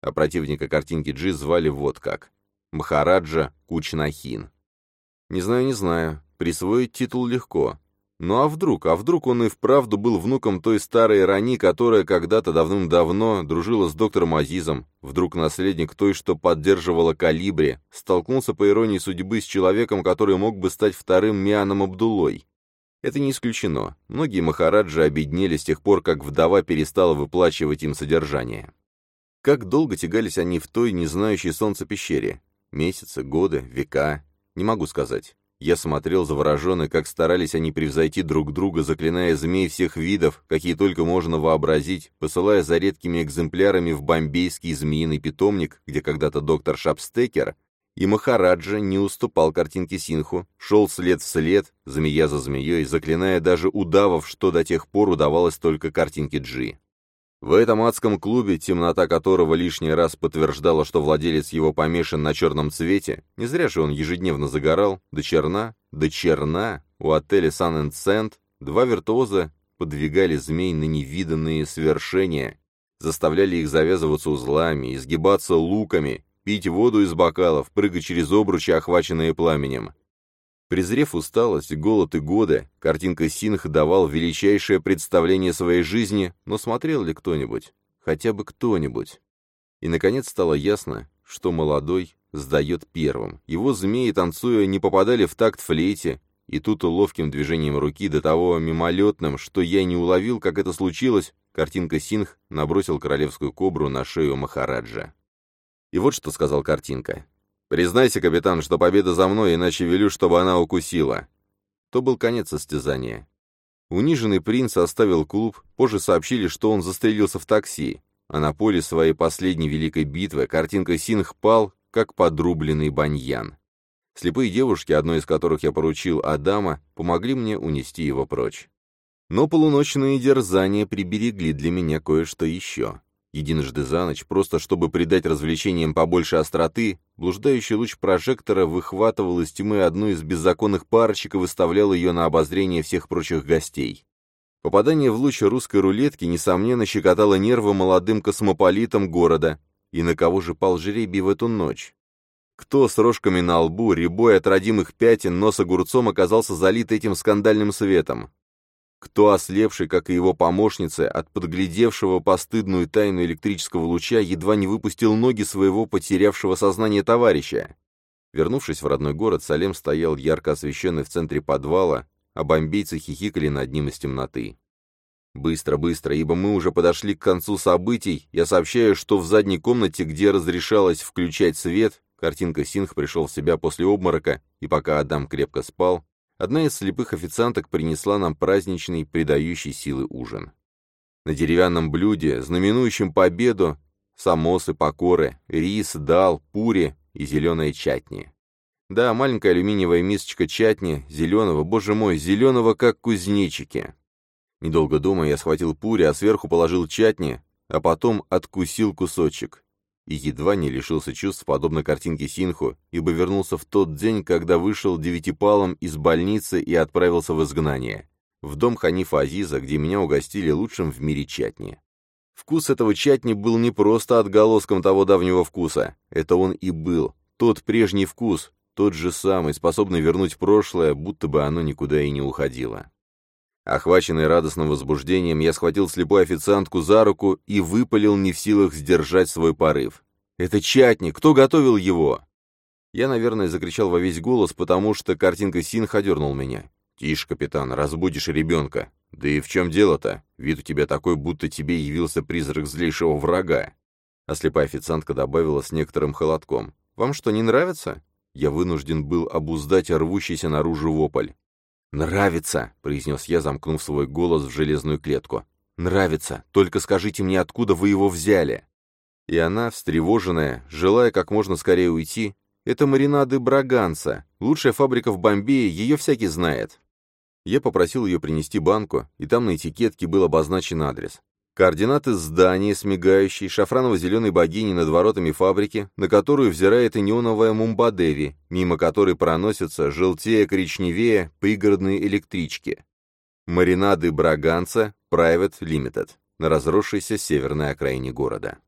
S1: А противника картинки Джи звали вот как. Махараджа Кучнахин. Не знаю, не знаю. Присвоить титул легко. Ну а вдруг, а вдруг он и вправду был внуком той старой Рани, которая когда-то давным-давно дружила с доктором Азизом, вдруг наследник той, что поддерживала Калибри, столкнулся по иронии судьбы с человеком, который мог бы стать вторым Мианом Абдулой. Это не исключено. Многие махараджи обеднели с тех пор, как вдова перестала выплачивать им содержание. Как долго тягались они в той, не знающей солнца пещере? Месяцы, годы, века? Не могу сказать. Я смотрел завороженно, как старались они превзойти друг друга, заклиная змей всех видов, какие только можно вообразить, посылая за редкими экземплярами в бомбейский змеиный питомник, где когда-то доктор Шапстекер, и Махараджа не уступал картинке Синху, шел след в след, змея за змеей, заклиная даже удавов, что до тех пор удавалось только картинке Джи. В этом адском клубе, темнота которого лишний раз подтверждала, что владелец его помешан на черном цвете, не зря же он ежедневно загорал, до черна, до черна, у отеля энд Сент, два виртуоза подвигали змей на невиданные свершения, заставляли их завязываться узлами, изгибаться луками, пить воду из бокалов, прыгать через обручи, охваченные пламенем. Презрев усталость, голод и годы, картинка Синх давал величайшее представление своей жизни, но смотрел ли кто-нибудь? Хотя бы кто-нибудь? И, наконец, стало ясно, что молодой сдает первым. Его змеи, танцуя, не попадали в такт флейте, и тут ловким движением руки, до того мимолетным, что я не уловил, как это случилось, картинка Синх набросил королевскую кобру на шею Махараджа. И вот что сказал картинка. «Признайся, капитан, что победа за мной, иначе велю, чтобы она укусила». То был конец состязания. Униженный принц оставил клуб, позже сообщили, что он застрелился в такси, а на поле своей последней великой битвы картинка Синх пал, как подрубленный баньян. Слепые девушки, одной из которых я поручил Адама, помогли мне унести его прочь. Но полуночные дерзания приберегли для меня кое-что еще. Единожды за ночь, просто чтобы придать развлечениям побольше остроты, блуждающий луч прожектора выхватывал из тьмы одну из беззаконных парочек и выставлял ее на обозрение всех прочих гостей. Попадание в луч русской рулетки, несомненно, щекотало нервы молодым космополитам города. И на кого же пал жребий в эту ночь? Кто с рожками на лбу, рябой от родимых пятен, нос огурцом оказался залит этим скандальным светом? Кто, ослепший, как и его помощницы, от подглядевшего постыдную тайну электрического луча, едва не выпустил ноги своего потерявшего сознание товарища? Вернувшись в родной город, Салем стоял ярко освещенный в центре подвала, а бомбейцы хихикали над ним из темноты. Быстро, быстро, ибо мы уже подошли к концу событий, я сообщаю, что в задней комнате, где разрешалось включать свет, картинка Синх пришел в себя после обморока, и пока Адам крепко спал, Одна из слепых официанток принесла нам праздничный, придающий силы ужин. На деревянном блюде, знаменующем победу, самосы, покоры, рис, дал, пури и зеленые чатни. Да, маленькая алюминиевая мисочка чатни, зеленого, боже мой, зеленого, как кузнечики. Недолго думая, я схватил пури, а сверху положил чатни, а потом откусил кусочек и едва не лишился чувств, подобно картинке Синху, ибо вернулся в тот день, когда вышел девятипалом из больницы и отправился в изгнание, в дом Ханифа Азиза, где меня угостили лучшим в мире чатни. Вкус этого чатни был не просто отголоском того давнего вкуса, это он и был, тот прежний вкус, тот же самый, способный вернуть прошлое, будто бы оно никуда и не уходило. Охваченный радостным возбуждением, я схватил слепую официантку за руку и выпалил не в силах сдержать свой порыв. «Это чатник! Кто готовил его?» Я, наверное, закричал во весь голос, потому что картинка Синх одернул меня. «Тише, капитан, разбудишь ребенка. Да и в чем дело-то? Вид у тебя такой, будто тебе явился призрак злейшего врага». А слепая официантка добавила с некоторым холодком. «Вам что, не нравится?» Я вынужден был обуздать рвущийся наружу вопль. «Нравится!» — произнес я, замкнув свой голос в железную клетку. «Нравится! Только скажите мне, откуда вы его взяли?» И она, встревоженная, желая как можно скорее уйти, «Это маринады Браганса, лучшая фабрика в Бомбее, ее всякий знает». Я попросил ее принести банку, и там на этикетке был обозначен адрес. Координаты здания с мигающей шафраново-зеленой богиней над воротами фабрики, на которую взирает и неоновая Мумбадеви, мимо которой проносятся, желтее-коричневее, пригородные электрички. Маринады Браганца Private Limited на разросшейся северной окраине города.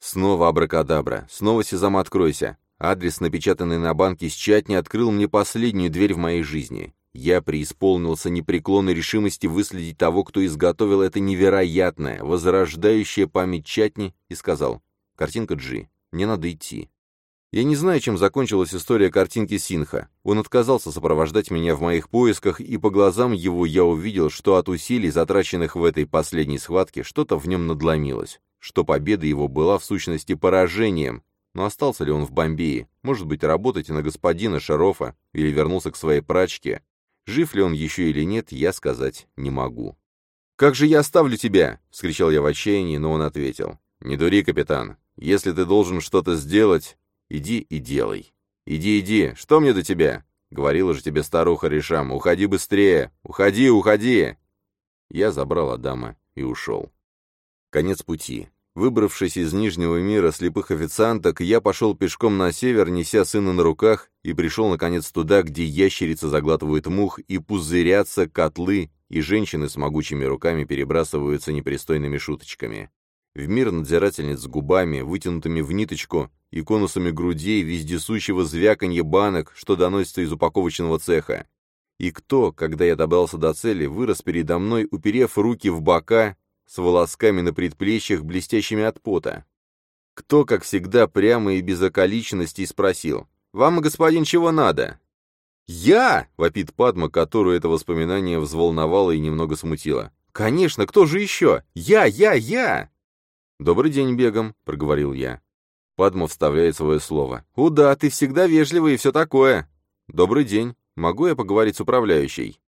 S1: Снова абракадабра, снова сезам откройся. Адрес, напечатанный на банке с чатни, открыл мне последнюю дверь в моей жизни. Я преисполнился непреклонной решимости выследить того, кто изготовил это невероятное, возрождающее память чатни, и сказал, «Картинка Джи, мне надо идти». Я не знаю, чем закончилась история картинки Синха. Он отказался сопровождать меня в моих поисках, и по глазам его я увидел, что от усилий, затраченных в этой последней схватке, что-то в нем надломилось, что победа его была в сущности поражением. Но остался ли он в Бомбее? Может быть, работать на господина Шарофа? Или вернулся к своей прачке? Жив ли он еще или нет, я сказать не могу. «Как же я оставлю тебя?» — вскричал я в отчаянии, но он ответил. «Не дури, капитан. Если ты должен что-то сделать, иди и делай. Иди, иди, что мне до тебя? Говорила же тебе старуха Решам, уходи быстрее, уходи, уходи!» Я забрал Адама и ушел. Конец пути. Выбравшись из Нижнего мира слепых официанток, я пошел пешком на север, неся сына на руках, и пришел, наконец, туда, где ящерицы заглатывают мух, и пузырятся котлы, и женщины с могучими руками перебрасываются непристойными шуточками. В мир надзирательниц с губами, вытянутыми в ниточку, и конусами грудей, вездесущего звяканья банок, что доносится из упаковочного цеха. И кто, когда я добрался до цели, вырос передо мной, уперев руки в бока с волосками на предплечьях, блестящими от пота. Кто, как всегда, прямо и без околичностей спросил, «Вам, господин, чего надо?» «Я!» — вопит Падма, которую это воспоминание взволновало и немного смутило. «Конечно, кто же еще? Я, я, я!» «Добрый день, Бегом», — проговорил я. Падма вставляет свое слово. «У да, ты всегда вежливый и все такое». «Добрый день. Могу я поговорить с управляющей?»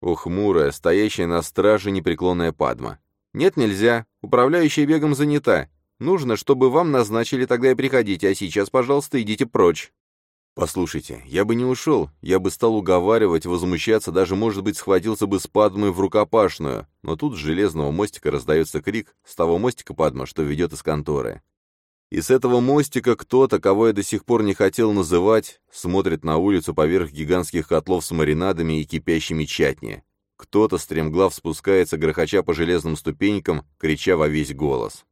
S1: Ухмурая, стоящая на страже непреклонная Падма. «Нет, нельзя. Управляющая бегом занята. Нужно, чтобы вам назначили, тогда и приходите, а сейчас, пожалуйста, идите прочь». «Послушайте, я бы не ушел, я бы стал уговаривать, возмущаться, даже, может быть, схватился бы с Падмой в рукопашную, но тут с железного мостика раздается крик, с того мостика Падма, что ведет из конторы. И с этого мостика кто-то, кого я до сих пор не хотел называть, смотрит на улицу поверх гигантских котлов с маринадами и кипящими чатни. Кто-то стремглав спускается, грохоча по железным ступенькам, крича во весь голос.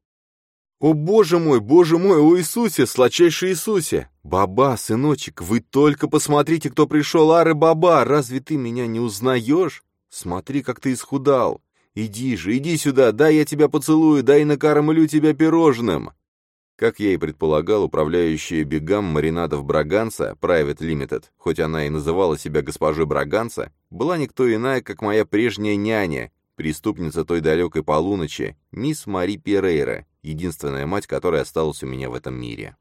S1: «О, боже мой, боже мой, о Иисусе, сладчайший Иисусе! Баба, сыночек, вы только посмотрите, кто пришел, ары Баба, разве ты меня не узнаешь? Смотри, как ты исхудал! Иди же, иди сюда, дай я тебя поцелую, дай накормлю тебя пирожным!» Как я и предполагал, управляющая бегам маринадов Браганца, Private Limited, хоть она и называла себя госпожой Браганца, была никто иная, как моя прежняя няня, преступница той далекой полуночи, мисс Мари Перейра, единственная мать, которая осталась у меня в этом мире.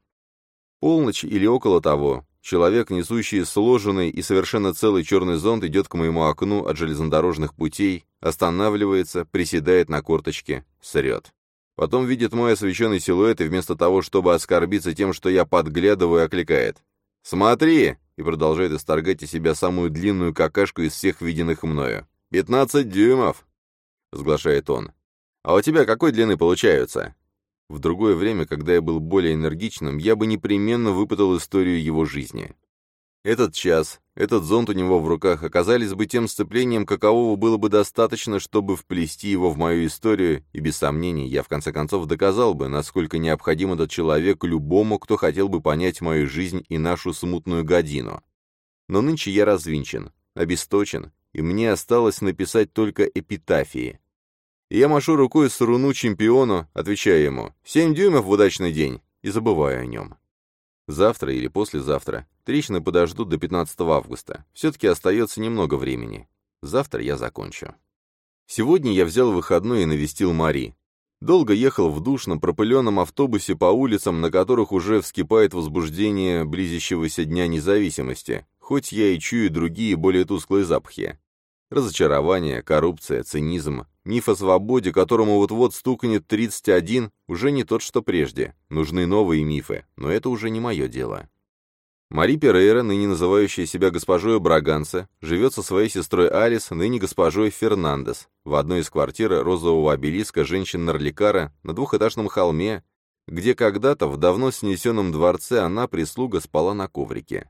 S1: Полночь или около того, человек, несущий сложенный и совершенно целый черный зонт, идет к моему окну от железнодорожных путей, останавливается, приседает на корточке, срет. Потом видит мой освещенный силуэт и вместо того, чтобы оскорбиться тем, что я подглядываю, окликает. «Смотри!» и продолжает исторгать из себя самую длинную какашку из всех виденных мною. «Пятнадцать дюймов!» — сглашает он. «А у тебя какой длины получаются?» В другое время, когда я был более энергичным, я бы непременно выпытал историю его жизни. Этот час, этот зонт у него в руках оказались бы тем сцеплением, какового было бы достаточно, чтобы вплести его в мою историю, и без сомнений я в конце концов доказал бы, насколько необходим этот человек любому, кто хотел бы понять мою жизнь и нашу смутную годину. Но нынче я развинчен, обесточен, и мне осталось написать только эпитафии. Я машу рукой с руну чемпиону, отвечая ему «Семь дюймов в удачный день» и забываю о нем. Завтра или послезавтра. Трещины подождут до 15 августа. Все-таки остается немного времени. Завтра я закончу. Сегодня я взял выходной и навестил Мари. Долго ехал в душном, пропыленном автобусе по улицам, на которых уже вскипает возбуждение близящегося Дня независимости, хоть я и чую другие, более тусклые запахи. Разочарование, коррупция, цинизм, миф о свободе, которому вот-вот стукнет 31, уже не тот, что прежде. Нужны новые мифы, но это уже не мое дело. Мари Перейра, ныне называющая себя госпожой Браганса, живет со своей сестрой Алис, ныне госпожой Фернандес, в одной из квартир розового обелиска женщин-нарликара на двухэтажном холме, где когда-то в давно снесенном дворце она, прислуга, спала на коврике.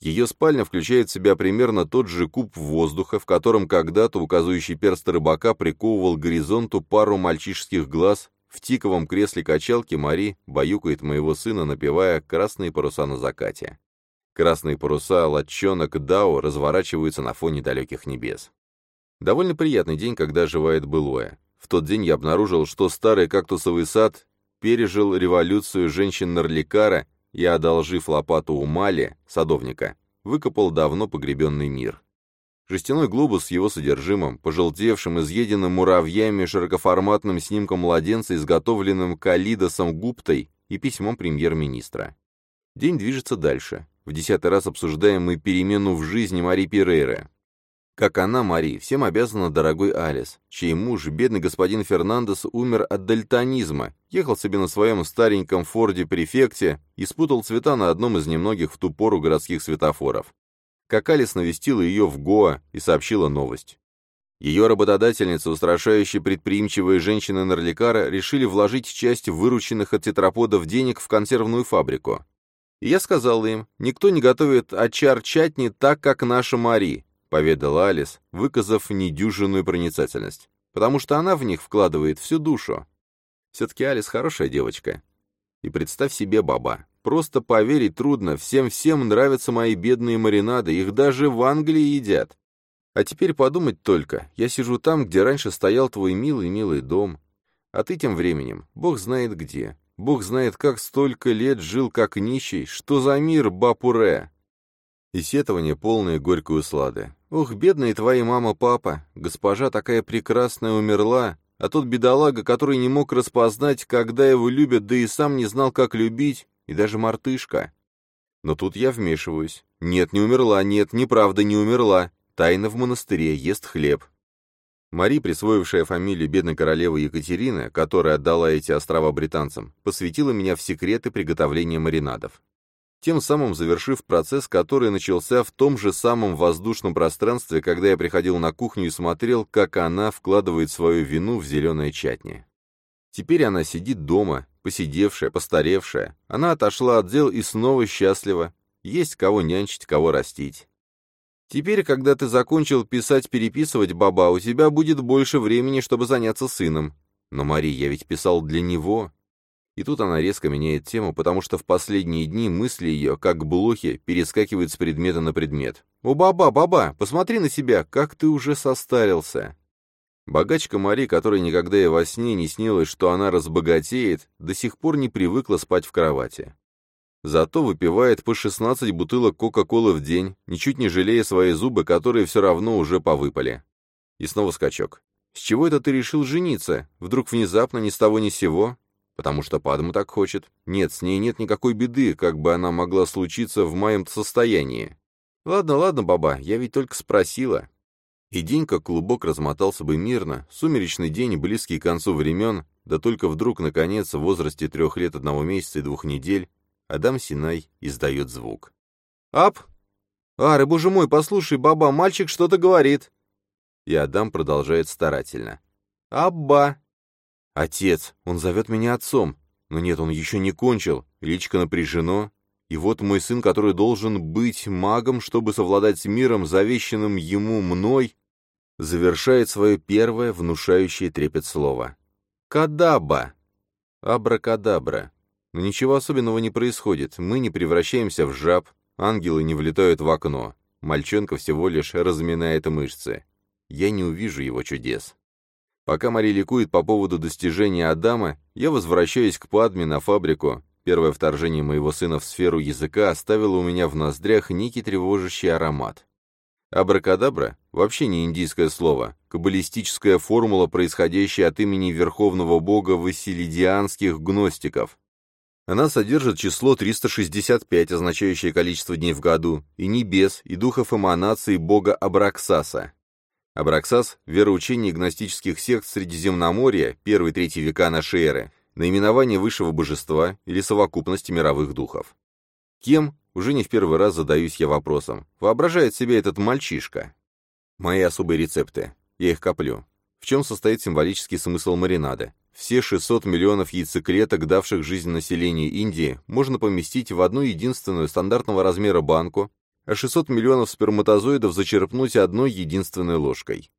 S1: Ее спальня включает в себя примерно тот же куб воздуха, в котором когда-то указывающий перст рыбака приковывал к горизонту пару мальчишеских глаз, в тиковом кресле качалки Мари баюкает моего сына, напевая «Красные паруса на закате». Красные паруса латчонок Дао разворачиваются на фоне далеких небес. Довольно приятный день, когда оживает былое. В тот день я обнаружил, что старый кактусовый сад пережил революцию женщин-норликара и, одолжив лопату у Мали, садовника, выкопал давно погребенный мир. Жестяной глобус с его содержимым, пожелтевшим, изъеденным муравьями широкоформатным снимком младенца, изготовленным Калидосом Гуптой и письмом премьер-министра. День движется дальше. В десятый раз обсуждаем мы перемену в жизни Мари Перейры. Как она, Мари, всем обязана дорогой Алис, чей муж, бедный господин Фернандес, умер от дальтонизма, ехал себе на своем стареньком Форде-префекте и спутал цвета на одном из немногих в ту пору городских светофоров. Как Алис навестила ее в Гоа и сообщила новость. Ее работодательница, устрашающая предприимчивые женщины Нарликара, решили вложить часть вырученных от тетраподов денег в консервную фабрику. Я сказал им, никто не готовит очар-чатни так, как наша Мари, поведала Алис, выказав недюжинную проницательность, потому что она в них вкладывает всю душу. Все-таки Алис хорошая девочка. И представь себе, баба, просто поверить трудно, всем-всем нравятся мои бедные маринады, их даже в Англии едят. А теперь подумать только, я сижу там, где раньше стоял твой милый-милый дом, а ты тем временем, бог знает где, Бог знает, как столько лет жил как нищий. Что за мир, Бапуре? И сетование полное горькой услады. Ох, бедные твои мама-папа, госпожа такая прекрасная умерла, а тот бедолага, который не мог распознать, когда его любят, да и сам не знал, как любить, и даже мартышка. Но тут я вмешиваюсь. Нет, не умерла, нет, неправда, не умерла. Тайна в монастыре, ест хлеб. Мари, присвоившая фамилию бедной королевы Екатерины, которая отдала эти острова британцам, посвятила меня в секреты приготовления маринадов. Тем самым завершив процесс, который начался в том же самом воздушном пространстве, когда я приходил на кухню и смотрел, как она вкладывает свою вину в зеленое чатни. Теперь она сидит дома, посидевшая, постаревшая. Она отошла от дел и снова счастлива. Есть кого нянчить, кого растить. Теперь, когда ты закончил писать-переписывать, баба, у тебя будет больше времени, чтобы заняться сыном. Но, Мари, я ведь писал для него. И тут она резко меняет тему, потому что в последние дни мысли ее, как блохи, перескакивают с предмета на предмет. «О, баба, баба, посмотри на себя, как ты уже состарился!» Богачка Мари, которой никогда и во сне не снилось, что она разбогатеет, до сих пор не привыкла спать в кровати. Зато выпивает по 16 бутылок Кока-Колы в день, ничуть не жалея свои зубы, которые все равно уже повыпали. И снова скачок. «С чего это ты решил жениться? Вдруг внезапно, ни с того ни с сего?» «Потому что Падма так хочет. Нет, с ней нет никакой беды, как бы она могла случиться в моем состоянии». «Ладно, ладно, баба, я ведь только спросила». И день, как клубок, размотался бы мирно, сумеречный день, близкий к концу времен, да только вдруг, наконец, в возрасте трех лет одного месяца и двух недель, Адам Синай издает звук. «Ап! Ары, боже мой, послушай, баба, мальчик что-то говорит!» И Адам продолжает старательно. «Абба!» «Отец! Он зовет меня отцом!» Но нет, он еще не кончил, личко напряжено. И вот мой сын, который должен быть магом, чтобы совладать с миром, завещанным ему мной, завершает свое первое внушающее трепет слово. «Кадаба!» «Абракадабра!» Но ничего особенного не происходит, мы не превращаемся в жаб, ангелы не влетают в окно, мальчонка всего лишь разминает мышцы. Я не увижу его чудес. Пока Мари ликует по поводу достижения Адама, я возвращаюсь к Падме на фабрику. Первое вторжение моего сына в сферу языка оставило у меня в ноздрях некий тревожащий аромат. Абракадабра — вообще не индийское слово, каббалистическая формула, происходящая от имени верховного бога василидианских гностиков. Она содержит число 365, означающее количество дней в году, и небес, и духов эманации бога Абраксаса. Абраксас – вероучение гностических сект Средиземноморья, 1-3 века нашей эры, наименование высшего божества или совокупности мировых духов. Кем Уже не в первый раз задаюсь я вопросом. Воображает себе этот мальчишка. Мои особые рецепты. Я их коплю. В чем состоит символический смысл маринада? Все 600 миллионов яйцеклеток, давших жизнь населению Индии, можно поместить в одну единственную стандартного размера банку, а 600 миллионов сперматозоидов зачерпнуть одной единственной ложкой.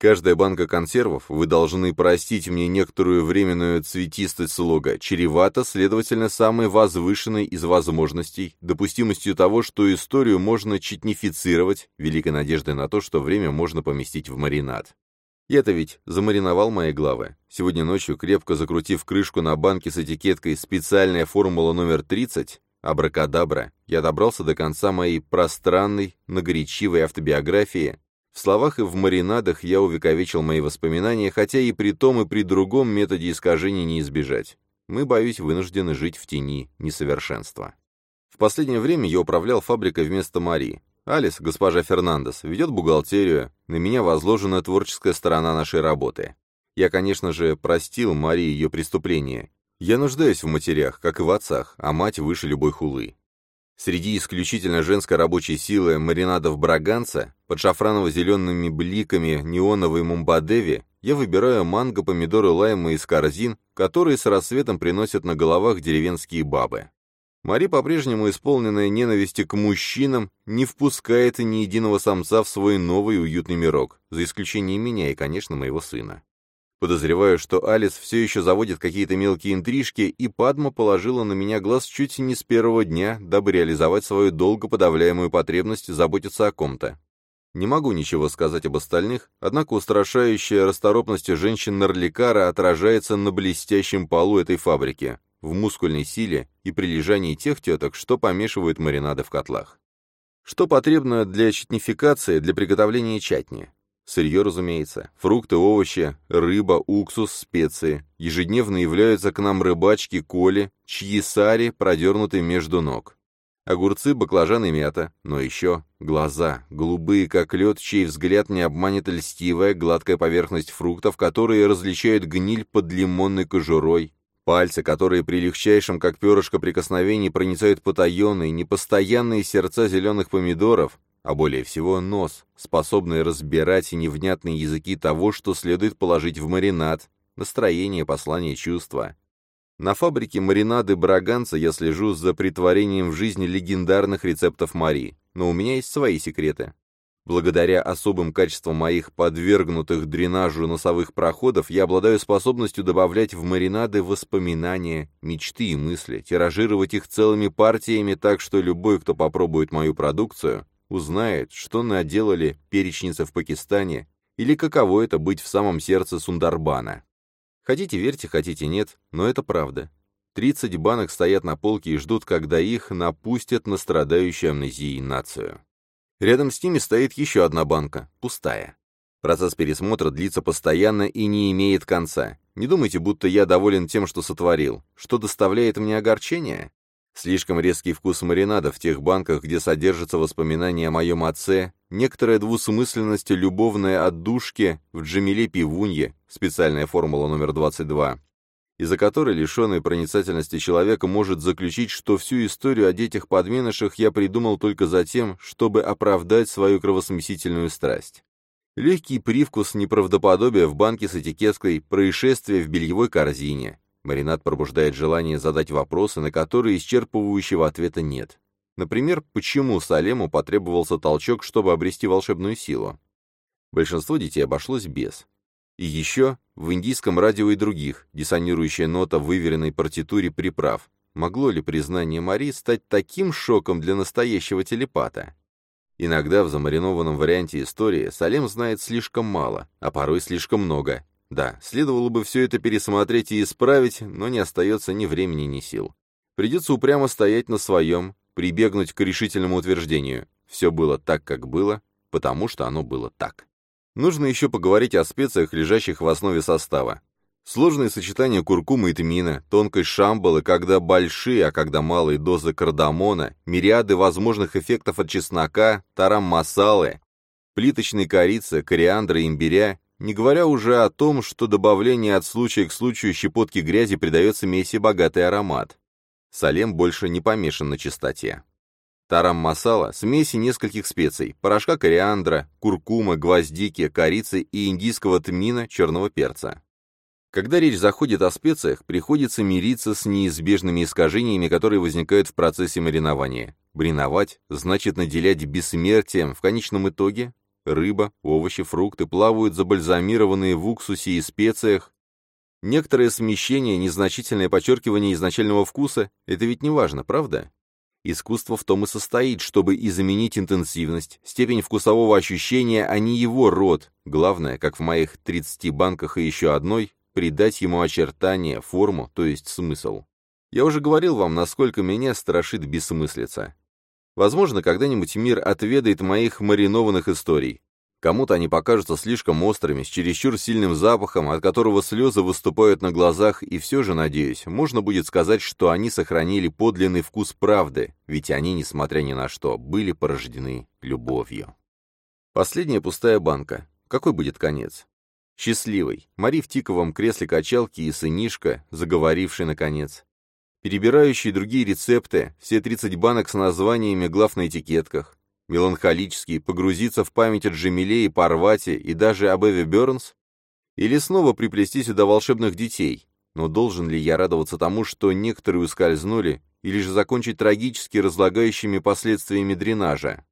S1: Каждая банка консервов, вы должны простить мне некоторую временную цветистость слога, чревата, следовательно, самой возвышенной из возможностей, допустимостью того, что историю можно читнифицировать, великой надеждой на то, что время можно поместить в маринад. Я-то ведь замариновал мои главы. Сегодня ночью, крепко закрутив крышку на банке с этикеткой «Специальная формула номер 30», абракадабра, я добрался до конца моей пространной, многоречивой автобиографии. В словах и в маринадах я увековечил мои воспоминания, хотя и при том, и при другом методе искажений не избежать. Мы, боюсь, вынуждены жить в тени несовершенства. В последнее время я управлял фабрикой вместо Мари. Алис, госпожа Фернандес, ведет бухгалтерию, на меня возложена творческая сторона нашей работы. Я, конечно же, простил Марии ее преступление. Я нуждаюсь в матерях, как и в отцах, а мать выше любой хулы. Среди исключительно женской рабочей силы маринадов Браганца, под шафраново-зелеными бликами неоновой мумбадеви, я выбираю манго, помидоры, лаймы из корзин, которые с рассветом приносят на головах деревенские бабы. Мари, по-прежнему исполненная ненависти к мужчинам, не впускает ни единого самца в свой новый уютный мирок, за исключением меня и, конечно, моего сына. Подозреваю, что Алис все еще заводит какие-то мелкие интрижки, и Падма положила на меня глаз чуть не с первого дня, дабы реализовать свою долго подавляемую потребность заботиться о ком-то. Не могу ничего сказать об остальных, однако устрашающая расторопность женщин Нарликара отражается на блестящем полу этой фабрики, в мускульной силе и прилежании тех теток, что помешивают маринады в котлах. Что потребно для читнификации, для приготовления чатни? Сырье, разумеется, фрукты, овощи, рыба, уксус, специи. Ежедневно являются к нам рыбачки, коли, чьи сари продернуты между ног. Огурцы, баклажаны, мята, но еще глаза, голубые, как лед, чей взгляд не обманет льстивая, гладкая поверхность фруктов, которые различают гниль под лимонной кожурой, Пальцы, которые при легчайшем, как перышко прикосновении, проницают потаенные, непостоянные сердца зеленых помидоров, а более всего нос, способный разбирать невнятные языки того, что следует положить в маринад, настроение, послание, чувства. На фабрике маринады Браганца я слежу за притворением в жизни легендарных рецептов Мари, но у меня есть свои секреты. Благодаря особым качествам моих подвергнутых дренажу носовых проходов я обладаю способностью добавлять в маринады воспоминания, мечты и мысли, тиражировать их целыми партиями так, что любой, кто попробует мою продукцию, узнает, что наделали перечницы в Пакистане или каково это быть в самом сердце Сундарбана. Хотите верьте, хотите нет, но это правда. 30 банок стоят на полке и ждут, когда их напустят на страдающую амнезией нацию. Рядом с ними стоит еще одна банка, пустая. Процесс пересмотра длится постоянно и не имеет конца. Не думайте, будто я доволен тем, что сотворил. Что доставляет мне огорчение? Слишком резкий вкус маринада в тех банках, где содержатся воспоминания о моем отце, некоторая двусмысленность любовной отдушки в Джамиле Пивунье, специальная формула номер 22, из-за которой лишенный проницательности человека может заключить, что всю историю о детях-подменышах я придумал только за тем, чтобы оправдать свою кровосмесительную страсть. Легкий привкус неправдоподобия в банке с этикеткой «Происшествие в бельевой корзине». Маринад пробуждает желание задать вопросы, на которые исчерпывающего ответа нет. Например, почему Салему потребовался толчок, чтобы обрести волшебную силу? Большинство детей обошлось без. И еще в индийском радио и других, диссонирующая нота в выверенной партитуре приправ. Могло ли признание Мари стать таким шоком для настоящего телепата? Иногда в замаринованном варианте истории Салем знает слишком мало, а порой слишком много. Да, следовало бы все это пересмотреть и исправить, но не остается ни времени, ни сил. Придется упрямо стоять на своем, прибегнуть к решительному утверждению. Все было так, как было, потому что оно было так. Нужно еще поговорить о специях, лежащих в основе состава. Сложное сочетание куркумы и тмина, тонкость шамбалы, когда большие, а когда малые дозы кардамона, мириады возможных эффектов от чеснока, тарам-масалы, плиточной корицы, кориандра и имбиря, не говоря уже о том, что добавление от случая к случаю щепотки грязи придает смеси богатый аромат. Салем больше не помешан на чистоте. Тарам масала – смеси нескольких специй, порошка кориандра, куркума, гвоздики, корицы и индийского тмина, черного перца. Когда речь заходит о специях, приходится мириться с неизбежными искажениями, которые возникают в процессе маринования. Мариновать значит наделять бессмертием, в конечном итоге рыба, овощи, фрукты плавают забальзамированные в уксусе и специях. Некоторое смещение, незначительное подчеркивание изначального вкуса – это ведь не важно, правда? Искусство в том и состоит, чтобы изменить интенсивность, степень вкусового ощущения, а не его род. Главное, как в моих 30 банках и еще одной, придать ему очертания, форму, то есть смысл. Я уже говорил вам, насколько меня страшит бессмыслица. Возможно, когда-нибудь мир отведает моих маринованных историй. Кому-то они покажутся слишком острыми, с чересчур сильным запахом, от которого слезы выступают на глазах, и все же, надеюсь, можно будет сказать, что они сохранили подлинный вкус правды, ведь они, несмотря ни на что, были порождены любовью. Последняя пустая банка. Какой будет конец? Счастливый. Мари в тиковом кресле качалки и сынишка, заговоривший наконец. Перебирающий другие рецепты, все 30 банок с названиями глав на этикетках, меланхолический, погрузиться в память о Джамиле и Парвате и даже об Эве Бернс? Или снова приплести сюда волшебных детей? Но должен ли я радоваться тому, что некоторые ускользнули, или же закончить трагически разлагающими последствиями дренажа?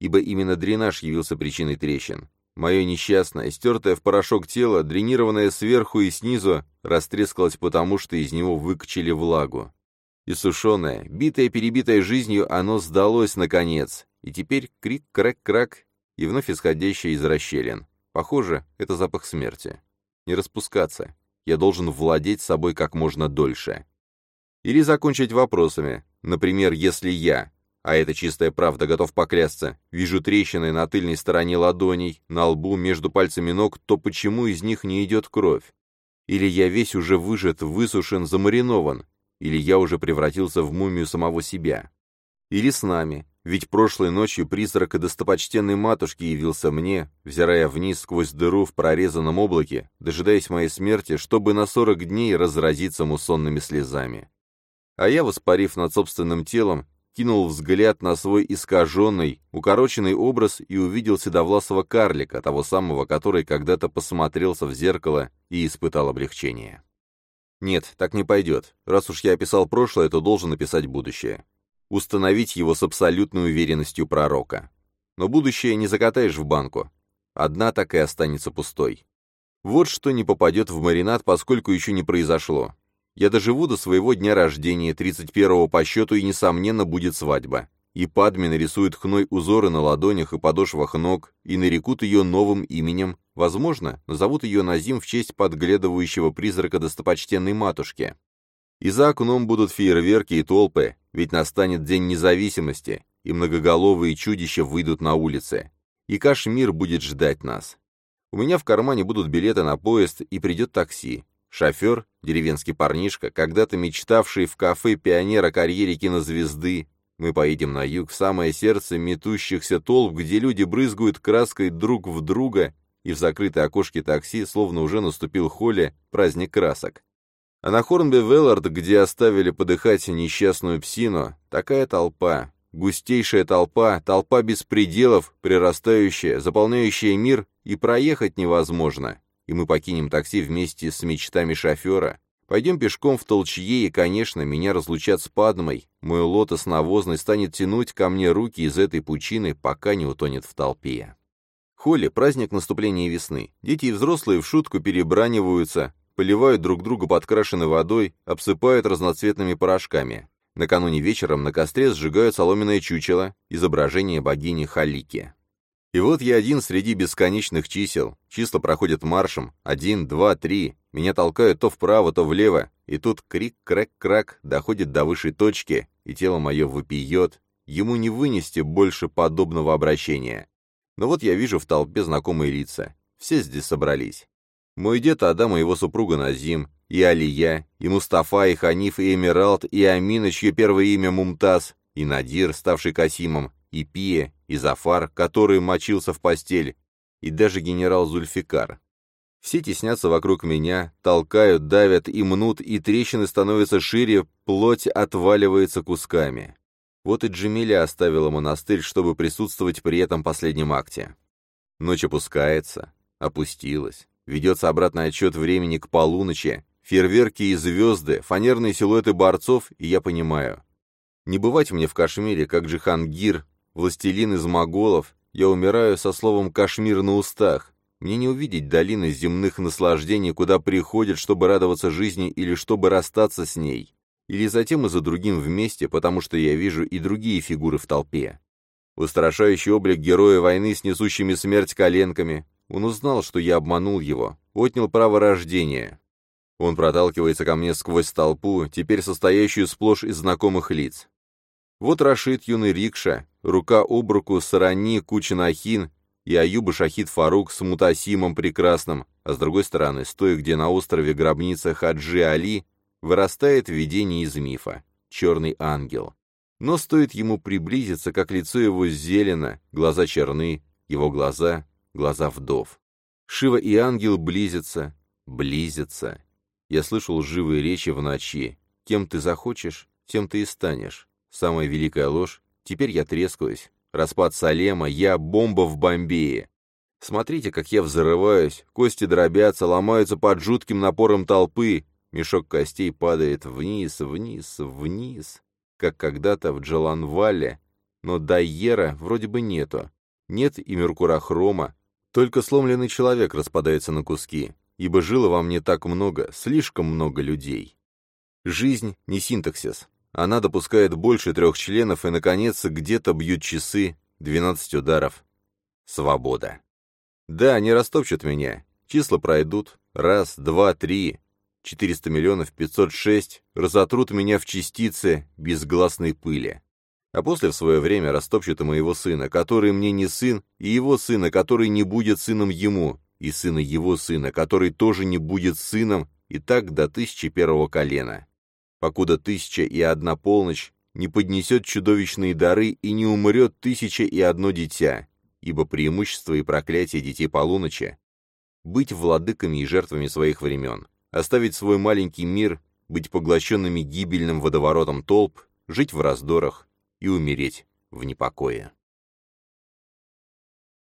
S1: Ибо именно дренаж явился причиной трещин. Мое несчастное, стертое в порошок тело, дренированное сверху и снизу, растрескалось потому, что из него выкачали влагу. И сушеное, битое-перебитое жизнью, оно сдалось наконец, и теперь крик-крак-крак, и вновь исходящий из расщелин. Похоже, это запах смерти. Не распускаться. Я должен владеть собой как можно дольше. Или закончить вопросами. Например, если я, а это чистая правда, готов поклясться, вижу трещины на тыльной стороне ладоней, на лбу, между пальцами ног, то почему из них не идет кровь? Или я весь уже выжат, высушен, замаринован? Или я уже превратился в мумию самого себя? Или с нами, ведь прошлой ночью призрак достопочтенной матушки явился мне, взирая вниз сквозь дыру в прорезанном облаке, дожидаясь моей смерти, чтобы на сорок дней разразиться мусонными слезами. А я, воспарив над собственным телом, кинул взгляд на свой искаженный, укороченный образ и увидел седовласого карлика, того самого, который когда-то посмотрелся в зеркало и испытал облегчение. Нет, так не пойдет. Раз уж я описал прошлое, то должен написать будущее установить его с абсолютной уверенностью пророка. Но будущее не закатаешь в банку. Одна так и останется пустой. Вот что не попадет в маринад, поскольку еще не произошло. Я доживу до своего дня рождения, 31-го по счету, и, несомненно, будет свадьба. И Падми нарисует хной узоры на ладонях и подошвах ног, и нарекут ее новым именем, возможно, назовут ее Назим в честь подглядывающего призрака достопочтенной матушки. И за окном будут фейерверки и толпы, ведь настанет День независимости, и многоголовые чудища выйдут на улицы. И Кашмир будет ждать нас. У меня в кармане будут билеты на поезд, и придет такси. Шофер, деревенский парнишка, когда-то мечтавший в кафе пионер о карьере кинозвезды. Мы поедем на юг, в самое сердце метущихся толп, где люди брызгают краской друг в друга, и в закрытые окошки такси, словно уже наступил холле, праздник красок. А на Хорнби-Веллард, где оставили подыхать несчастную псину, такая толпа, густейшая толпа, толпа беспределов, прирастающая, заполняющая мир, и проехать невозможно. И мы покинем такси вместе с мечтами шофера. Пойдем пешком в толчье, и, конечно, меня разлучат с Падмой. Мой лотос навозный станет тянуть ко мне руки из этой пучины, пока не утонет в толпе. Холли — праздник наступления весны. Дети и взрослые в шутку перебраниваются, поливают друг друга подкрашенной водой, обсыпают разноцветными порошками. Накануне вечером на костре сжигают соломенное чучело, изображение богини Халики. И вот я один среди бесконечных чисел. Числа проходят маршем. Один, два, три. Меня толкают то вправо, то влево. И тут крик-крэк-крак доходит до высшей точки, и тело мое выпьет. Ему не вынести больше подобного обращения. Но вот я вижу в толпе знакомые лица. Все здесь собрались. Мой дед Адам и его супруга Назим, и Алия, и Мустафа, и Ханиф, и Эмиралт, и Амина, чье первое имя Мумтаз, и Надир, ставший Касимом, и Пия, и Зафар, который мочился в постель, и даже генерал Зульфикар. Все теснятся вокруг меня, толкают, давят и мнут, и трещины становятся шире, плоть отваливается кусками. Вот и Джемиля оставила монастырь, чтобы присутствовать при этом последнем акте. Ночь опускается, опустилась, ведется обратный отчет времени к полуночи, фейерверки и звезды, фанерные силуэты борцов, и я понимаю. Не бывать мне в Кашмире, как Джихангир, властелин из моголов, я умираю со словом «Кашмир» на устах. Мне не увидеть долины земных наслаждений, куда приходят, чтобы радоваться жизни или чтобы расстаться с ней. Или затем и за другим вместе, потому что я вижу и другие фигуры в толпе. Устрашающий облик героя войны с несущими смерть коленками. Он узнал, что я обманул его, отнял право рождения. Он проталкивается ко мне сквозь толпу, теперь состоящую сплошь из знакомых лиц. Вот Рашид юный рикша, рука об руку Сарани Кучинахин и Аюба Шахид Фарук с Мутасимом Прекрасным, а с другой стороны, стоя где на острове гробница Хаджи Али, вырастает видение из мифа — черный ангел. Но стоит ему приблизиться, как лицо его зелено, глаза черны, его глаза — глаза вдов. Шива и ангел близятся, близятся. Я слышал живые речи в ночи. Кем ты захочешь, тем ты и станешь. Самая великая ложь. Теперь я трескаюсь. Распад Салема, я бомба в Бомбее. Смотрите, как я взрываюсь, кости дробятся, ломаются под жутким напором толпы, мешок костей падает вниз, вниз, вниз как когда-то в Джаланвале, но Дайера вроде бы нету. Нет и Меркурохрома, только сломленный человек распадается на куски, ибо жило во мне так много, слишком много людей. Жизнь не синтаксис. Она допускает больше трех членов, и, наконец, где-то бьют часы, двенадцать ударов. Свобода. Да, не растопчут меня. Числа пройдут. Раз, два, три. 400 миллионов 506 разотрут меня в частицы безгласной пыли. А после в свое время растопчут и моего сына, который мне не сын, и его сына, который не будет сыном ему, и сына его сына, который тоже не будет сыном, и так до тысячи первого колена. Покуда тысяча и одна полночь не поднесет чудовищные дары и не умрет тысяча и одно дитя, ибо преимущество и проклятие детей полуночи — быть владыками и жертвами своих времен оставить свой маленький мир, быть поглощенными гибельным водоворотом толп, жить в раздорах и умереть в непокое.